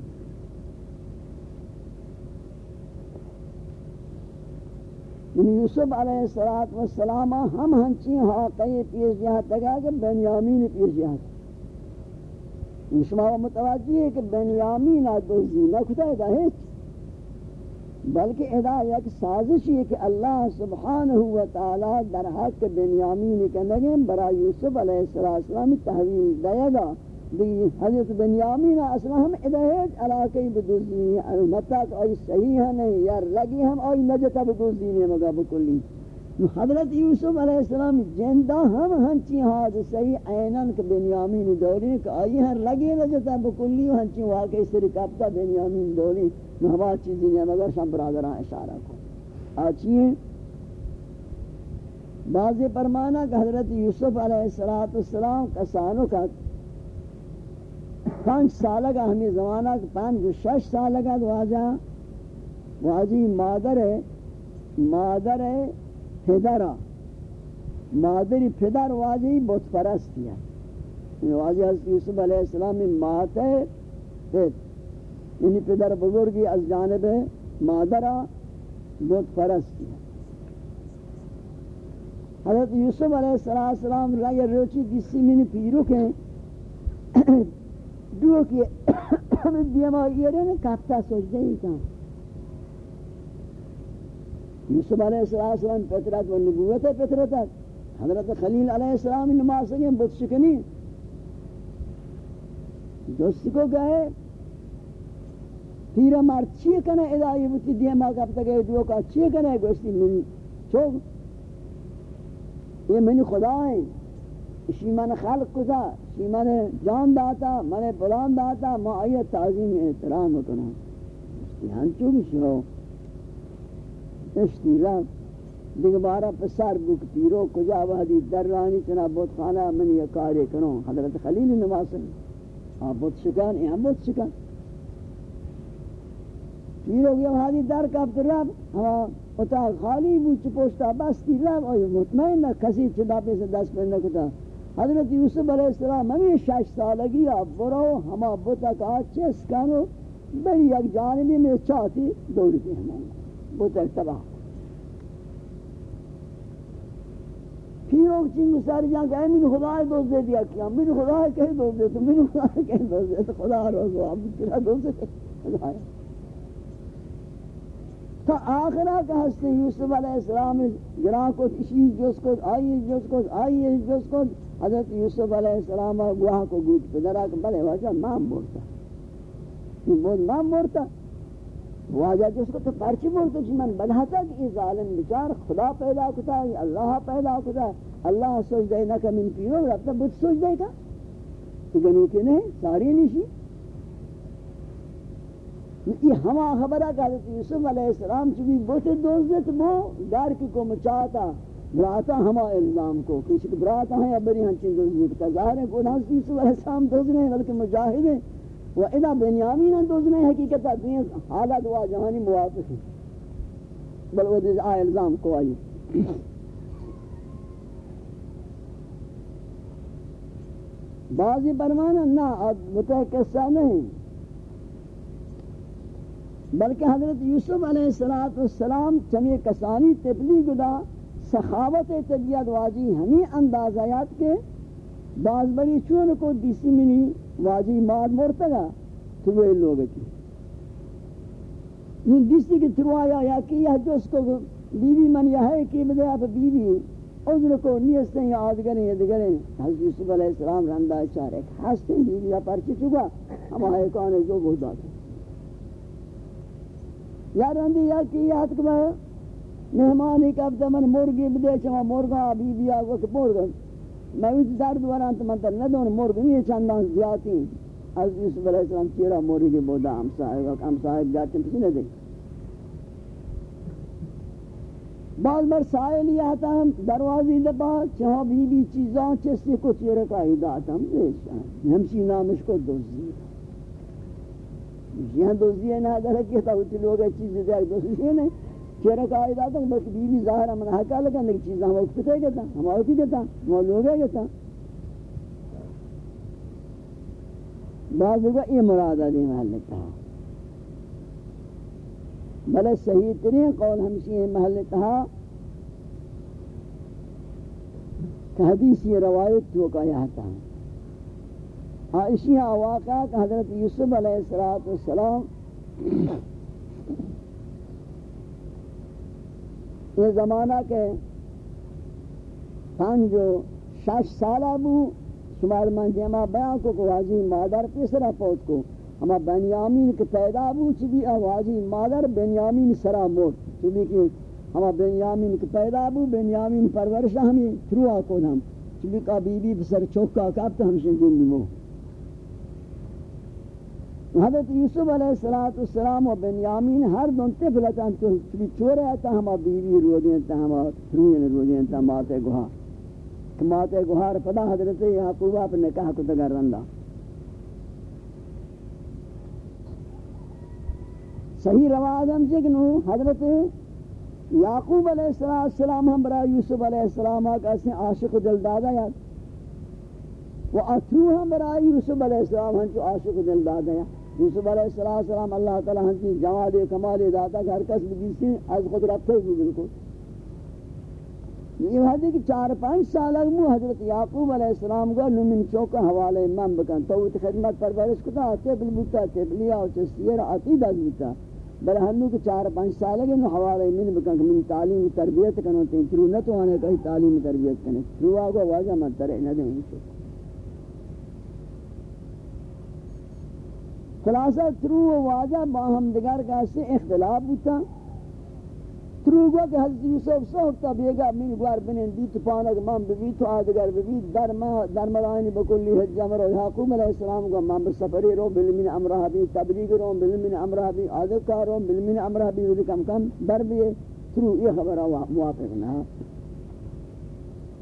یعنی یوسف علیہ السلام ہم ہنچی حاقی پیش جہت تگا کہ بنیامین پیش جہت شما متوجہ ہے کہ بنیامین دوزی نہ کتا ہے ہیچ بلکہ ادا یک سازش ہے کہ اللہ سبحانہ و تعالی در حق بنیامین کے نگم برا یوسف علیہ السلام تحویل دے گا۔ حضرت بنیامین اصلا ہم ادایت علاقی بدوزی البتہ یعنی آئی صحیح نہیں، یا رگی ہم آئی نجتہ بدوزی نہیں مگا بکلی۔ حضرت یوسف علیہ السلام جندہ ہم ہنچی حاضر صحیح اینن کہ بنیامین دوری کہ آئی ہر رگی نجتہ بکلی ہنچی واقعی سرکابتا بنیامین دوری۔ ہوا چیزی نہیں، مگر شم برادران اشارہ کو۔ آچی ہیں بعضی پرمانا کہ حضرت یوسف علیہ السلام کسانوں کا پانچ سالہ کا ہمیں زمانہ پانچ شش سالہ کا واجہ واجی مادر ہے مادر ہے پدرہ مادری پدر واجی بہت پرست کیا واجی حضرت یوسف علیہ السلام مات ہے۔ پد یعنی پدر بزرگی از جانب مادرہ بہت پرست کیا حضرت یوسف علیہ السلام رائے روچی کسی میں پیرو کے دو کہ ہم دیما یہ رہے کافتا سجدہ ہی کام۔ یوسف علیہ السلام فطرت و نبوت ہے فطرت۔ حضرت خلیل علیہ السلام نماز سکیں بت شکنی دوست کو گئے پیرا مار چیئے کنے؟ ادائی بتی دیما کافتا گئے دو کا چیئے کنے؟ گوشتی من چوک۔ یہ منی خدا ہے۔ اسی من خلق کتا اسی من جان داتا، من پلان داتا، ما آئی تعظیم احترام کنا اشتی ہنچو بشی ہو اشتی رب دیکھ بارا پسر بک پیرو کجا وحدی در رانی چنا بود خانہ من یہ کاری کنو. حضرت خلیل نماز آپ بہت شکان یہاں بہت شکان پیر ہو گیا حالی در کب رب ہما اتاق خالی بود چی پوشتا بس کی رب آئی مطمئن نہ کسی چدا پہ سے دست پر نکتا حضرت یوسف علیہ السلام ہمیں شش سالگی آپ برو ہما بتا کا چس کنو، بری یک جانبی میں چاہتی دوڑتی ہمان بتا تباہ۔ پیروک چنگ سر جان کہ من خدا دوست دے دیا کیا؟ من خدا کہیں دوست دے تو من خدا کہیں دوست دے تو خدا روزو۔ اب تیرا دوست دے۔ خدا ہے۔ تا آخرہ کا ہستے یوسف علیہ السلام گراہ کو اسی جس کو آئی جس کو آئی جس کو حضرت یوسف علیہ السلام گواہ کو گوٹ پدرہ کہ بلے وجہ مام مورتا بہت مام مورتا واجہ جس کو تو پرچی بولتا جی من بدھاتا کہ یہ ظالم بچار خدا پیدا کتا ہے، اللہ پیدا کتا ہے۔ اللہ سوچ دے نکا من پیرو رب تا بہت سوچ کا تو گنو کے نہیں، ساری نیشی۔ یہ ہما خبرہ کہ حضرت یوسف علیہ السلام چکی بہت دوست بو دار کی کو مچاتا براتا ہما الزام کو کسی کو براتا ہیں یا بری ہنچین ہاں دوزنی کتا ظاہر ہے کہ حضرت یوسف علیہ السلام دوزنے ہیں، بلکہ مجاہد ہیں۔ و اذا بنیامین ہاں دوزنے حقیقت دنیا حالت وا جہانی موافق ہیں۔ بل وہ دیز آئے الزام کو آئی۔ بعضی برمانا نا متح قصہ نہیں، بلکہ حضرت یوسف علیہ السلام چمی کسانی تپلی گدا سخاوت طبیعت واجی ہمیں اندازیات کے بعض بری چون کو دیسی منی واجی ماد مرتگا تو وہ لوگ کی یہ دیسی کی تروایا یا کہ یہ جو اس کو بیوی من یہ ہے کہ بدے آپ بیوی عذر کو نیستیں یا آدگریں یا دگریں حضرت یوسف علیہ السلام رندہ چارے ہستیں بیوی یا پرچی چکا۔ ہم آئے کانے جو بہت آتے یا رندی یا کی یاد کما مہمانی کب من مرگی بدے چما مرگا، بی بی آگو کہ مرگا میں اس درد وران تو منتر نہ دون مرگ نہیں چندان زیادتی از یوسف علیہ السلام چیرا مرگی بودا، ہم صاحب ہم صاحب جاتے ہیں نہ دے۔ بعض بار سائل یہ آتا ہم دروازی دبا چہاں بی بی چیزاں چستے کو چیرے کا ہدایت ہم دیشان ہمشی نامش کو دوزی۔ یہاں دوزی ہے نہ در کہ تو لوگ چیز دے، دوزی ہے، نہیں۔ چیرے کا آئیدہ تھا بس بی بی ظاہر من حقا لگا لیکن چیزاں ہم وقت پتے گتا ہم آوکی گتا ہم لوگے گتا بعض لوگا یہ مرادہ دی محل تہا بلے صحیح ترین قول ہمشی ہے محل تہا کہ حدیثی روایت تو کا یہ تھا عائشی واقعہ کہ حضرت یوسف علیہ السلام یہ زمانہ کے پانچ شش سالہ بو، شمار من جی جمع بیان کو کو واجی مادر پسرا پوت کو؟ ہما بنیامین کے پیدا بو چبی واجی مادر بنیامین سرا موت چبی کہ ہما بنیامین کے پیدا بو، بنیامین پرورش ہمیں تروا کو ہم۔ چبی کا بی بی بسر چوکا کب تو ہم شنگن مو حضرت یوسف علیہ السلام و بنیامین ہر دن طفلتاں تو چورے آتا ہما بیوی رو دیں تا ہما تروین رو دیں تا ماتے گوھا کہ ماتے گوھا پدا حضرت یعقوب آپ نے کہا کتا گر رندہ صحیح رواد ہم سے کنو حضرت یعقوب علیہ السلام ہم برای یوسف علیہ السلام کا سے عاشق دل دادا یاد۔ و اترو ہم برای یوسف علیہ السلام ہم جو عاشق دل دادا یاد۔ یوسف علیہ السلام سلام اللہ تعالی ہنسی جواد کمال داتا کہ ہر کس بھی از خود رکھتے ہوئے بالکل۔ یہ ہے کہ چار پانچ سال مو حضرت یعقوب علیہ السلام کو نمن چوکا حوالے من بکن۔ تو خدمت پرورش کتا تبل بوتا تبلیا و چسیر عقیدہ بوتا بل ہنو کہ چار پانچ سال کے نو حوالے من بکن من تعلیم تربیت کنو، تین ترو نہ تو آنے کہیں تعلیم تربیت کنے۔ ترو آگو واجہ مت ترے نہ دیں خلاصہ ترو و واجہ باہم دگر کا سے اختلاف ہوتا ترو گو کہ حضرت یوسف سوکتا بیگا من گوار بنین دی تو پانک من ببی تو آدگر ببی، در ما در مدانی بکلی حجم رو. یعقوب علیہ السلام کو من بسفری رو، بلمین امرہ بی تبلیغ رو، بلمین امرہ بی آدھکار رو، بلمین امرہ بی کم کم در بھی ترو یہ خبر موافق نہ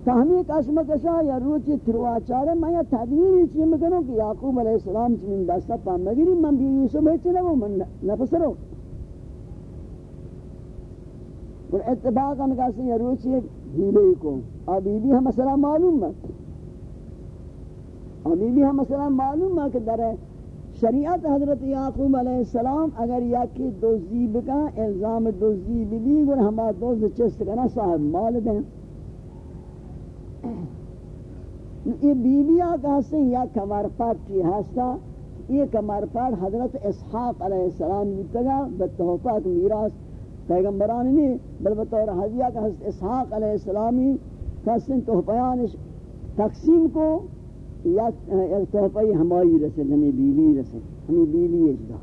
تہمی قسم کشا یا روچی ترواچارے میں یا تدویری چیئے مکنوں کہ یعقوب علیہ السلام چی من دستا پا مگری من بی یوسف ہے چلے وہ من نفسرو اور اتباقا نکاسی یا روچی ہیلے کو ابھی بھی ہم مسئلہ معلوم ہے ابھی بھی ہم مسئلہ معلوم ہے کہ در شریعت حضرت یعقوب علیہ السلام اگر یکی دوزی بکا الزام دوزی بھی گر ہما دوز چست کنا صاحب مال دیں یہ بی بی آقا ہستے یا کمر پاک کی ہستا، یہ کمر پاک حضرت اسحاق علیہ السلام بیتگا بتحفات میراس پیغمبران نہیں بل بطور حضیہ کا حضرت اسحاق علیہ السلامی کسن تحفیان تقسیم کو یا تحفی ہمائی رسل ہمیں بیوی رسل ہمیں بیوی اجدا۔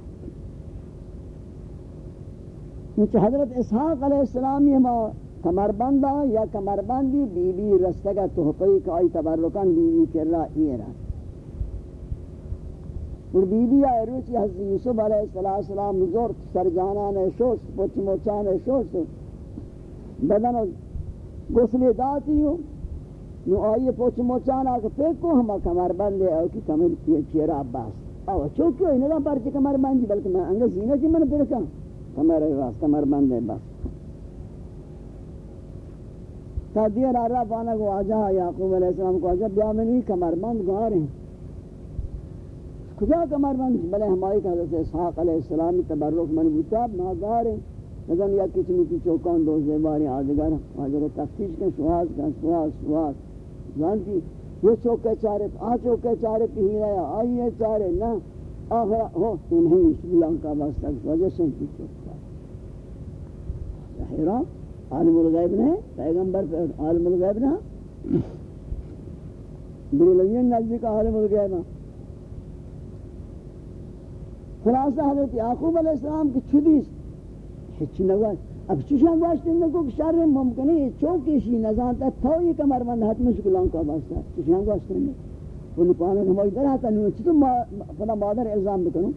حضرت اسحاق علیہ السلامی ہمارا کمر بندہ یا کمر بندی بی بی رستگا تحقی کا آئی تبرکان بی بی کر رہا یہ رہا اور بی بی آئے روچی حضرت یوسف علیہ السلام زور سر جانان شوش پوچ موچان شوش بدن گسل داتی ہو نو آئیے پوچ موچان آکے پیکو ہما کمر بندے او کی کمر چیرا عباس. او چوکیو انہا پرچی کمر بندی بلکہ میں انگا زینہ چی من پرکا کمر راست کمر بندے بس تا دیر آرہ پانا کو آجا یعقوب علیہ السلام کو آجا بیا منی کمربند گار ہیں کجا کمربند؟ بلے ہماری کہ حضرت اسحاق علیہ السلام تبرک من بوتا ما گار ہیں لیکن یا کچھ میں کی چوکان دو زیباری آدگر. آجا کو تفتیش کے سواز کا سواز سواز جانتی یہ چوکے چارے آ چوکے چارے پہ ہی رہا آئیے چارے نا آخرا ہو انہیں شبلان کا بس تک وجہ سے کی چوکتا حیران؟ عالم الغیب نے، پیغمبر عالم الغیب نہ بریلوین نزدیک عالم الغیب خلاصہ حضرت یعقوب علیہ السلام کی چھدیس ہچ نگوش اب چوشان گوشت اندکو کہ شر ممکنی چوکیشی نزانتا تو یہ کمر بند حتم شکلان کا باستا چوشان گوشت اندکو انہوں پانا کہ ہماری در حتا نوچ تو فلا مادر الزام بکنو۔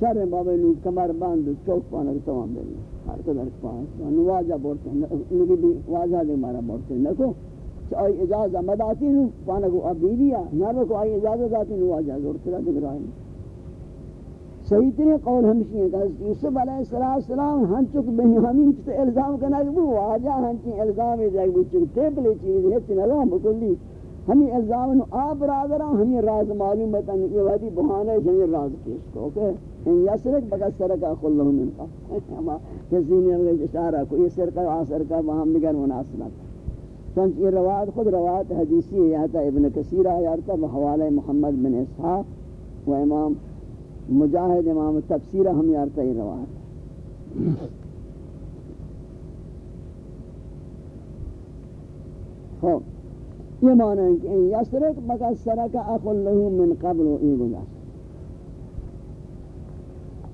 شر بابا نو کمر بند، چوک پانا کہ تمام دلنا ہر قدر پاس نو واجہ بورتے ہیں انہی بھی واجہ دے مارا بورتے ہیں۔ نکو آئی اجازہ مداتی نو پانا کو اب بیویا نہ کو آئی اجازہ داتی نو واجہ زورت رہا دے گرائی۔ صحیح ترین قول ہمشی ہے کہ یوسف علیہ السلام ہن چک بنیامین چکتے الزام کرنا کہ وہ واجہ ہن چی الزام ہے، جائے وہ چک ٹیپلی چیز ہے چی نظام بکلی۔ ہمیں الزام نو آپ برادران ہمیں راز معلوم بتانے یہ وادی بہانے جنگی راز پیش کو کہ إن یسرک بگا سرکا خلہ من کا کسی نے اگر اشارہ کو یہ سرکا آسر کا وہاں مگر مناسبت چونچہ یہ روایت خود روایت حدیثی ہے یہاں تا ابن کثیر آیارتا بحوالہ محمد بن إسحاق و امام مجاہد إمام تفسیر ہم یارتا یہ روایت خوب یہ معنی ہے کہ یسرک بقى سرک اخو له من قبل این گزاشت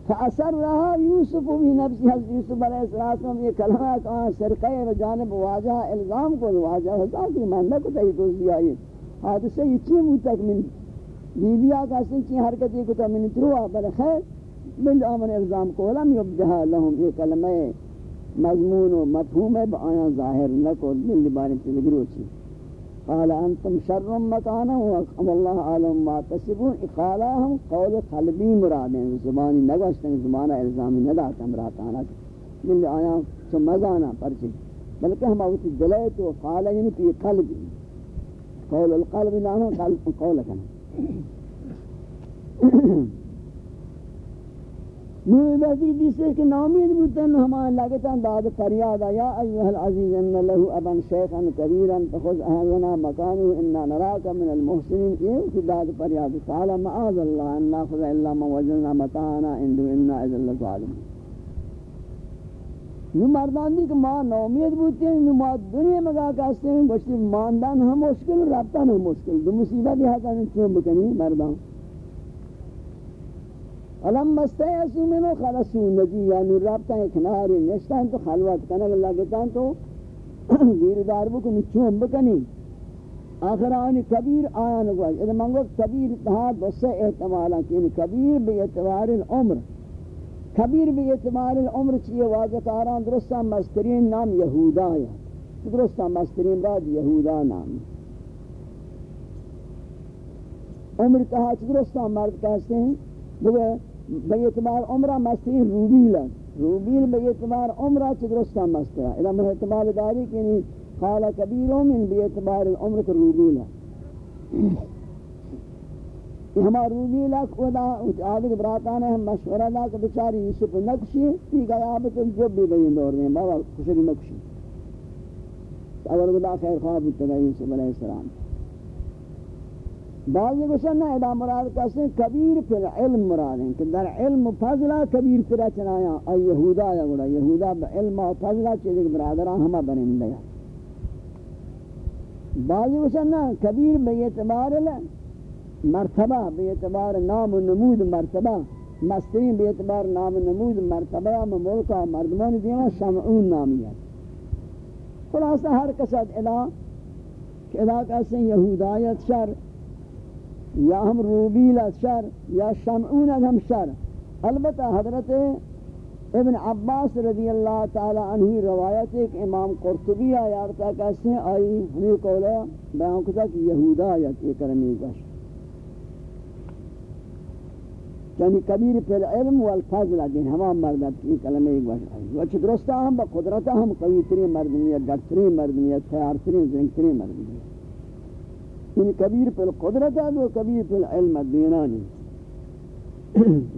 فاثر رہا یوسف بھی نفسی حضرت یوسف علیہ السلام یہ کلمہ کہاں سرقہ و جانب واجہ الزام کو واجہ ہوتا کہ من نہ کو تہی دوست دیا یہ. حادثہ یہ چی مو تک من بی بی آقا سن چی حرکت یہ کتا من تروا بل خیر. بل آمن الزام کو لم یبدہا لهم یہ کلمہ مضمون و مفہوم ہے بآیاں ظاہر نہ کو دل بارے تذکر ہوچی قال انتم شر مكانا والله عالم ما تسبون. قالا هم قول قلبی مراد ہیں. زبانی نگوشتن زمانہ الزامی نداتا مراتانا. من آیا سو مزانا پرچی. بلکہ ہم اوٹی دلے تو قالا یعنی پی قلبی. قول القلب نانا قلب، قول کنا. نو وزیر دیسے کہ نامید بودتن ہمان لگتا داد فریاد یا ایوہ العزیز ان له ابا شیخا کبیرا فخذ اہلنا مکانو انا نراک من المحسنین، یہ کہ داد فریاد قال معاذ اللہ ان ناخذ الا من وجلنا متانا، اندو انا اذن لظالم نو مردان دی کہ ماں نامید بودتے ہیں، نو ماں دنیا میں کہا کہتے ہیں، گوشتی ماندان ہم مشکل رابطان ہم مشکل، دو مصیبت یہ حقا چون بکنی مردان. علم مستیسو منو خلصو نجی یعنی رابطہ اکناری نشتان تو خلوت کنگ لگتان تو گیر دار بکنی چون بکنی. آخر آنی کبیر آیا نگوش اذا یعنی منگو کبیر تہا دوسے احتمالا کہ یعنی کبیر بی اعتبار العمر. کبیر بی اعتبار العمر چیئے واضح کاران درستان مسترین نام یہودا ہے درست مسترین بعد یہودا نام. عمر کہا چی درست مرد کہتے ہیں بگے به اعتبار عمره مستی روبیل روبیل به اعتبار عمره چه درست هم مستی ہے ادھا میں اعتبار داری کہ قال کبیر من به اعتبار العمر کو روبیل ہے ہما روبیل اک ودا آدھے براتان ہم مشورہ دا کہ بچاری یوسف نکشی ٹھیک ہے آپ جب بھی بین دور میں بابا کسی نکشی. اول خدا خیر خواب اتنا یوسف علیہ السلام. بعضی گوشن ادا مراد کہتے ہیں کبیر پر علم مراد ہیں کہ در علم و فضلہ کبیر پر چنایا ای یہودا یا گوڑا، یہودا با علم و فضلہ چیزے کہ برادران ہما بنیں دیا بعضی گوشن کبیر بے اعتبار مرتبہ بے اعتبار نام و نمود مرتبہ مسترین بے اعتبار نام و نمود مرتبہ ملکہ مردمان دیما شمعون نامی ہے خلاصہ ہر قصد ادا کہ ادا کہتے ہیں یہودایت شر یا ہم روبیل شر، یا شمعون ہم شر. البتہ حضرت ابن عباس رضی اللہ تعالی عنہ روایت ایک امام قرطبی آیارتا کہتے ہیں، آئی ہمیں قولہ بیان کتا کہ یہودایت ایک رمی گشت یعنی کبیر پر علم والفضل دین ہما مردت کی کلمہ ایک باشا ہے وچھ درستا ہم، با قدرتا ہم قوی ترین مردمیت ڈرترین مردمیت خیار ترین زنگ ترین مردمیت. یعنی کبیر پر قدرتا دو کبیر پر علم دینانی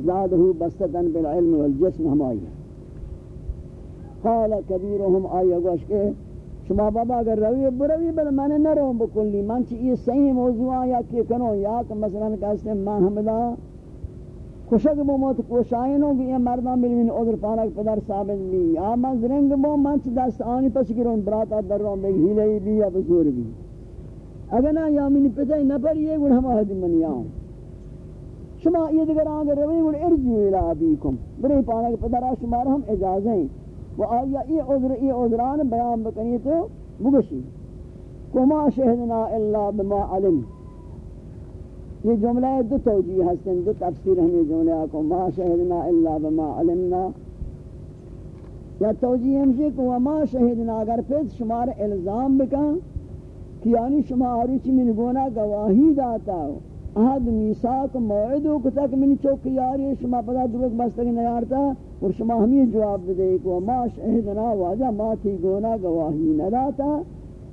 زادہو بستتن بالعلم والجسم ہم آئی قال کبیرهم آئی گوش کے شما بابا اگر روی بروی بل میں نہ رہوں بکلی من چی یہ صحیح موضوع یا کہ کنو یا کہ مثلا کہتے ہیں ما حمدہ خوشک بو موت کوشائنوں بھی یہ مردان بلوین عذر پانک پدر ثابت بھی یا من زرنگ بو من چی دست آنی پس گرون براتا در رون بیگ ہیلئی بھی یا بزور بھی اگر نا یا منی پتہ نپر یہ گوڑ ہم آہدی منی آؤں۔ شما یہ دیگر آنگر روی گوڑ ارجو الہ ابیکم۔ بری پانک پدر شمار ہم اجازیں و آیا یہ عذر، یہ عذران بیان بکنی تو بگشی کما شہدنا الا بما علم۔ یہ جملہ دو توجیہ ہستن، دو تفسیر ہمیں جملہ کو۔ ما شہدنا الا بما علمنا۔ یا توجیہ ہمشہ کہ وما شہدنا اگر پھر شمار الزام بکن کہ یعنی شما آروچی من گونا گواہی داتا ہو؟ احد میساک موعدو کتا کہ منی چوکی یاری شما پدا دروک بستگی نیارتا؟ اور شما ہمیں جواب دے کہ وما شہدنا واجہ، ما تھی گونا گواہی نداتا۔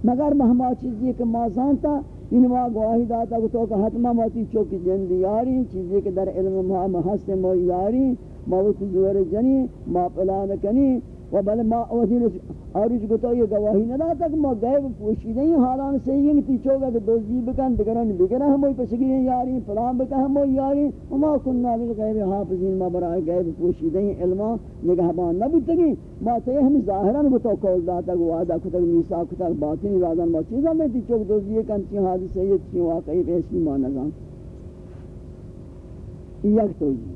مگر مہما چیزی کہ ما زانتا ان ما گواہی داتا کہ تو کہ حتمہ موتی چوکی جن دیاری چیزی کہ در علم ما محسن مو یاری موت زور جنی، ما پلان کنی و بل ما اوزین آریش گتا یہ گواہی نہ داتا کہ ما غیب پوشیدہ ہی حالان سے یہ نہیں چوگا کہ دوزی بکن دگران بگرہ ہموی پسگی یاری پلان بکن ہموی یاری وما کننا للغیب حافظین، ما برای غیب پوشیدہ ہی علماء نگہبان نہ بتگی ما تے ہم ظاہران گتا کول داتا کہ وعدہ کتا میسا کتا باطنی رازان ما چیزا میں تی چوک دوزی کن چی حادثہ یہ چی واقعی پیسی ما نظام یک توجی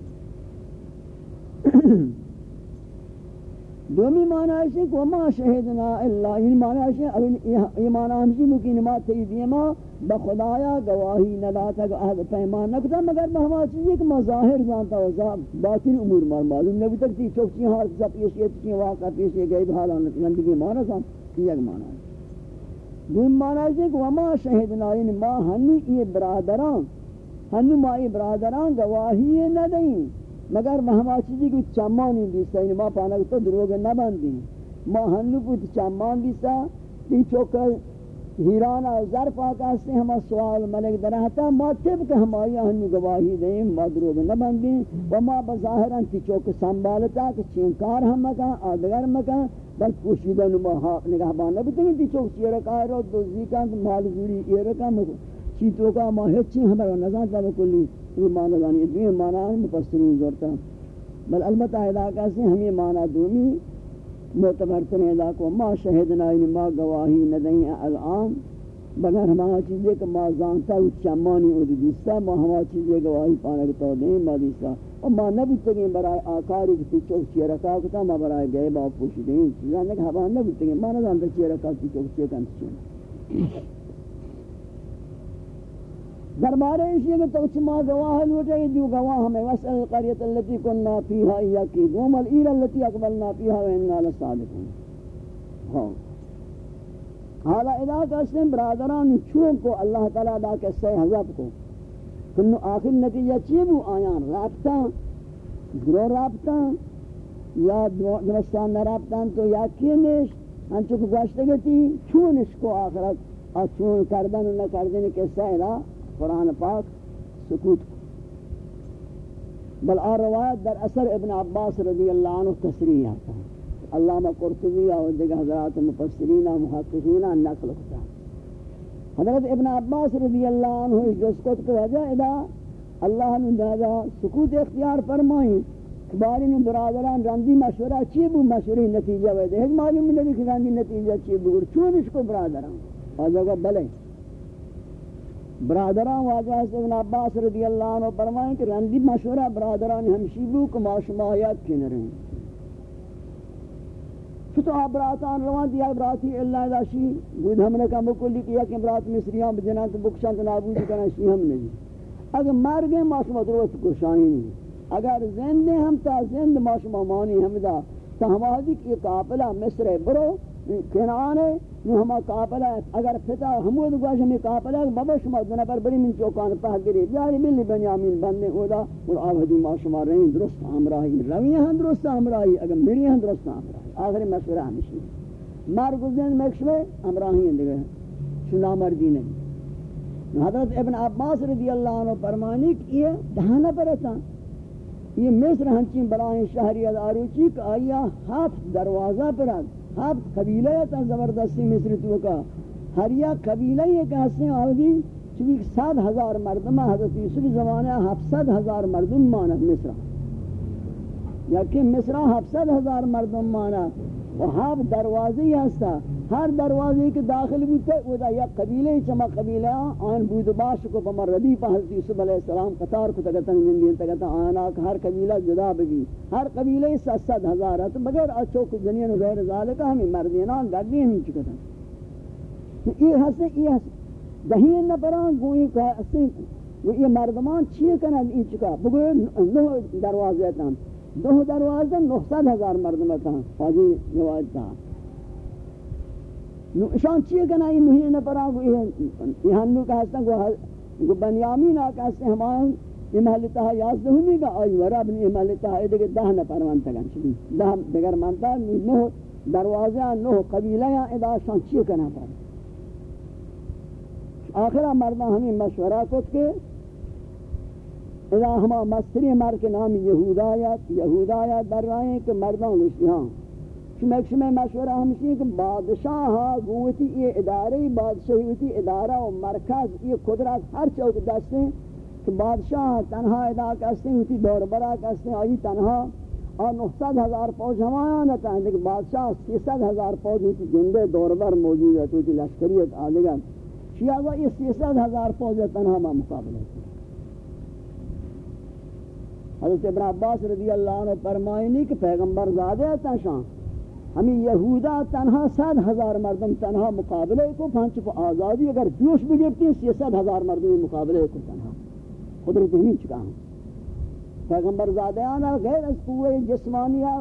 دومی معنی ہے کہ وما شہدنا الا این معنی ہے یہ معنی ہمشی مکین ما تیدی ما بخدایا گواہی نداتا کہ عہد پیمان نکتا مگر بہما چیزی کہ ما ظاہر جانتا ہو باطن امور مار معلوم نبی تک تی چوک چی حال سب پیشیت چی واقع پیشی گئی بحالانت گندگی معنی سان یک معنی ہے دوم معنی ہے کہ وما شہدنا این یعنی ما ہنی یہ برادران، ہنی ما یہ برادران گواہی ندیں مگر ما ہما چیزی جی کو چمانی دیستا یعنی ما پانک تو دروگ نبندی ما ہنو کو چمان دیستا تی چوکا ہیرانا ظرف آکا سے ہما سوال ملک درہتا ما طبق ہمائی ہنو گواہی دیں ما دروگ نبندی و ما بظاہران تی چوکا سنبالتا کہ چینکار ہم مکان آدگر مکان بل پوشیدہ نما حاق نگاہ بانا بتنگی تی چوک چیرکا رو دوزی کان مال زوری ایرکا چیتوں کا ما ہچی ہمارا نظام تا کلی یہ معنی دانی دوی معنی مفسرین زورتا بل البتہ علاقہ سے ہم یہ معنی دومی معتبرتن علاقہ ما شہدنا ان ما گواہی ندیں الان۔ بگر ہما چیزیں کہ ما زانتا و چمانی او دیستا، ما ہما چیزیں گواہی پانا کتا دیں ما دیستا۔ و ما نبیتگیں برای آکاری کسی چوک چی رکا کتا، ما برای گئے با پوشی دیں چیزاں نکہ ہما نبیتگیں ما نزانتا چی رکا کسی چوک چی۔ کنسی دربارے اس یہ تو چما گواہ لوٹے جو گواہ ہمیں وسل القريه التي كنا فيها اياكي دوم إلى التي اقبلنا فيها واننا لصادقون. ہاں حالا ادا کہتے برادران چون کو اللہ تعالیٰ دا کسے حضب کو. کنو آخر نتیجہ چی بو؟ آیان رابطہ گروہ رابطہ یا درستان نرابطان تو یا کی نیش ہنچو کو گوشتے گتی چونش کو آخرت؟ چون کردن و نکردن کسے ادا قرآن پاک سکوت کو۔ بل آ روایت در اثر ابن عباس رضی اللہ عنہ تصریح آتا ہے۔ علامہ قرطبی اور دیگر حضرات مفسرین محققین نقل ہوتا ہے۔ حضرت ابن عباس رضی اللہ عنہ اس جسکت کو وجہ ادا، اللہ نے دادا سکوت اختیار فرمائیں کباری نے برادران رندی مشورہ، چی بو مشوری نتیجہ ویدے؟ ایک معلوم نہیں کہ رندی نتیجہ چی بو چون اس کو برادران؟ اور جگہ بلے۔ برادران واجہ سے ابن عباس رضی اللہ عنہ فرمائیں کہ رندی مشورہ برادران ہمشی بو کہ معاشمایات کی نریں چھتو آبراتان روان دیا براتی اللہ داشی گود ہم نے کہا مکلی کیا کہ برات مصریان بجنان تو بکشان تو نابود کرنا شی ہم نہیں. اگر مر گئے معاشمہ دروت کشانی نہیں. اگر زندے ہم تا زند معاشمہ مانی، ہم دا تا ہماری کی قابلہ مصر برو کنعانے نو ہما قابلہ اگر پتا ہمود گواش ہمیں قابلہ بابا شما دو نفر بری من چوکان پہ گری بیاری یعنی ملی بنیامین بندے خدا اور آبادی ما شما رہیں درست ہمراہی روی ہیں درست ہمراہی اگر میری ہیں درست ہمراہی آخری مشورہ ہمیشی مرگ زند مکشوے ہمراہی ہیں دیگر شنا مردی نہیں حضرت ابن عباس رضی اللہ عنہ فرمانی کہ یہ دہانہ پر اتا یہ مصر ہنچین بلائیں شہری اداروچی کہ آیا ہفت دروازہ پر اتا ہفت قبیلہ تا زبردستی مصر تو کا ہر یا قبیلہ یہ کہ ہستے آدھی چونکہ سات ہزار مردم حضرت یوسف زمانہ ہفت ہزار مردم مانا مصر یا کہ مصر ہفت ہزار مردم مانا و ہفت دروازی ہستا۔ ہر دروازے کے داخل بودتے وہ دا یا قبیلہ چما قبیلہ ہاں، آن بود باش کو پمر ربی پا حضرت یوسف علیہ السلام قطار کو تگتن تکتا زندین تکتا آنا ہر قبیلہ جدا بگی۔ ہر قبیلہ ست ست ہزار ہے تو بغیر جنین غیر ذالکہ ہمیں مردینان دردی ہمیں چکتا یہ ہستے یہ ہستے دہین نپران گوئی کا کہ ہستے یہ مردمان چیئے کنا این چکا۔ بگوئے نو دروازے تھا۔ دو دروازے، نو ست ہزار مردمان تھا۔ فاضی روایت تھا۔ نو اشان چیئے کنا یہ نہیں نہ پرا یہ ہنو کا ہستا کو بنیامین آکا ہستے ہمان یہ محلتا ہے یازدہ ہمی گا۔ آئی ورہ بنی یہ محلتا ہے دیکھ دہ نہ پروانتا گا چلی۔ دہ دیگر مانتا نو دروازہ نو قبیلہ یا ادا شان چیئے کنا پرا آخرہ مردہ ہمیں مشورہ کت کے ادا ہما مستری مر کے نام یہودایت یہودایت در رہے ہیں کہ مردوں گوشتی ہاں شمک شمک مشورہ ہمشی ہے کہ بادشاہ ہاں گوتی یہ ادارے بادشاہی ادارہ و مرکز یہ قدرت ہر چوک دستے ہیں کہ بادشاہ ہاں تنہا ادا کرتے ہیں، ہوتی دور برا کرتے ہیں، آئی تنہا اور نحصد ہزار پوچ ہمایا نتا ہے لیکن بادشاہ سیصد ہزار پوچ ہوتی جندے دور بر موجود ہے، ہوتی لشکریت آدھگا شیعہ وہ یہ سیصد ہزار پوچ تنہا ما مقابل ہے حضرت ابن عباس رضی اللہ عنہ فرمائنی کہ پیغمبر زادے ہیں شان ہمیں یہودا تنہا سات ہزار مردم تنہا مقابلے کو، پانچ کو آزادی اگر جوش بگرتی ہیں سی سات ہزار مردم مقابلے کو تنہا۔ قدرت ہمیں چکا ہوں۔ پیغمبر زادیانا غیر از قوی جسمانیہ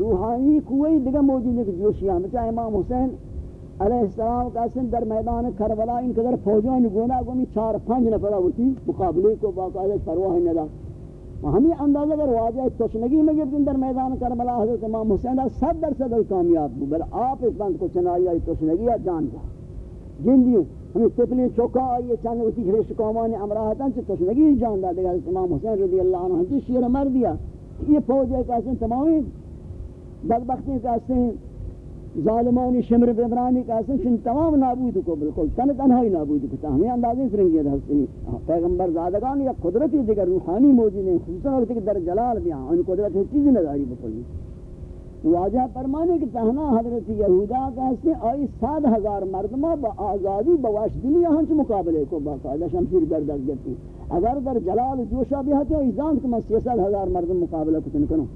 روحانی قوی دیگا موجود ہے کہ جوشیاں بچہ امام حسین علیہ السلام کا سن در میدان کربلا، ان قدر فوجان گونا گومی چار پانچ نفرہ ہوتی مقابلے کو باقاعدہ پرواہ ندا ہمیں اندازہ اگر واجہ تشنگی میں گردن در میدان کربلا حضرت امام حسین صد درصد کامیاب بو بل آپ اس بند کو چنائی آئی تشنگی آئی جان جا جن دیوں، ہمیں تپلی چوکا آئی چند ہوتی خریش قومان امراحتاں چھ تشنگی جان دا دیگر امام حسین رضی اللہ عنہ ہم شیر مر دیا۔ یہ فوج ہے کہ تمامی بدبختی کہ ظالمانی شمر بمرانی کا اسن شن تمام نابود کو بالکل تن تنہائی نابود کو ہمیں یعنی اندازے سرنگی دھستی پیغمبر زادگان یا قدرتی دیگر روحانی موجود ہیں خصوصا وقت کہ در جلال بیاں ان قدرت ہے چیزی نداری بکلی واجہ فرمانے کہ تہنا حضرت یہودا کا اس آئی سات ہزار مردمہ با آزادی، با واشدلی ہنچ مقابلے کو باقاعدہ شمشیر در دست گرتی اگر در جلال جوشا بھی ہتے ایزان کہ میں سی ہزار مردم مقابلہ کتن کنوں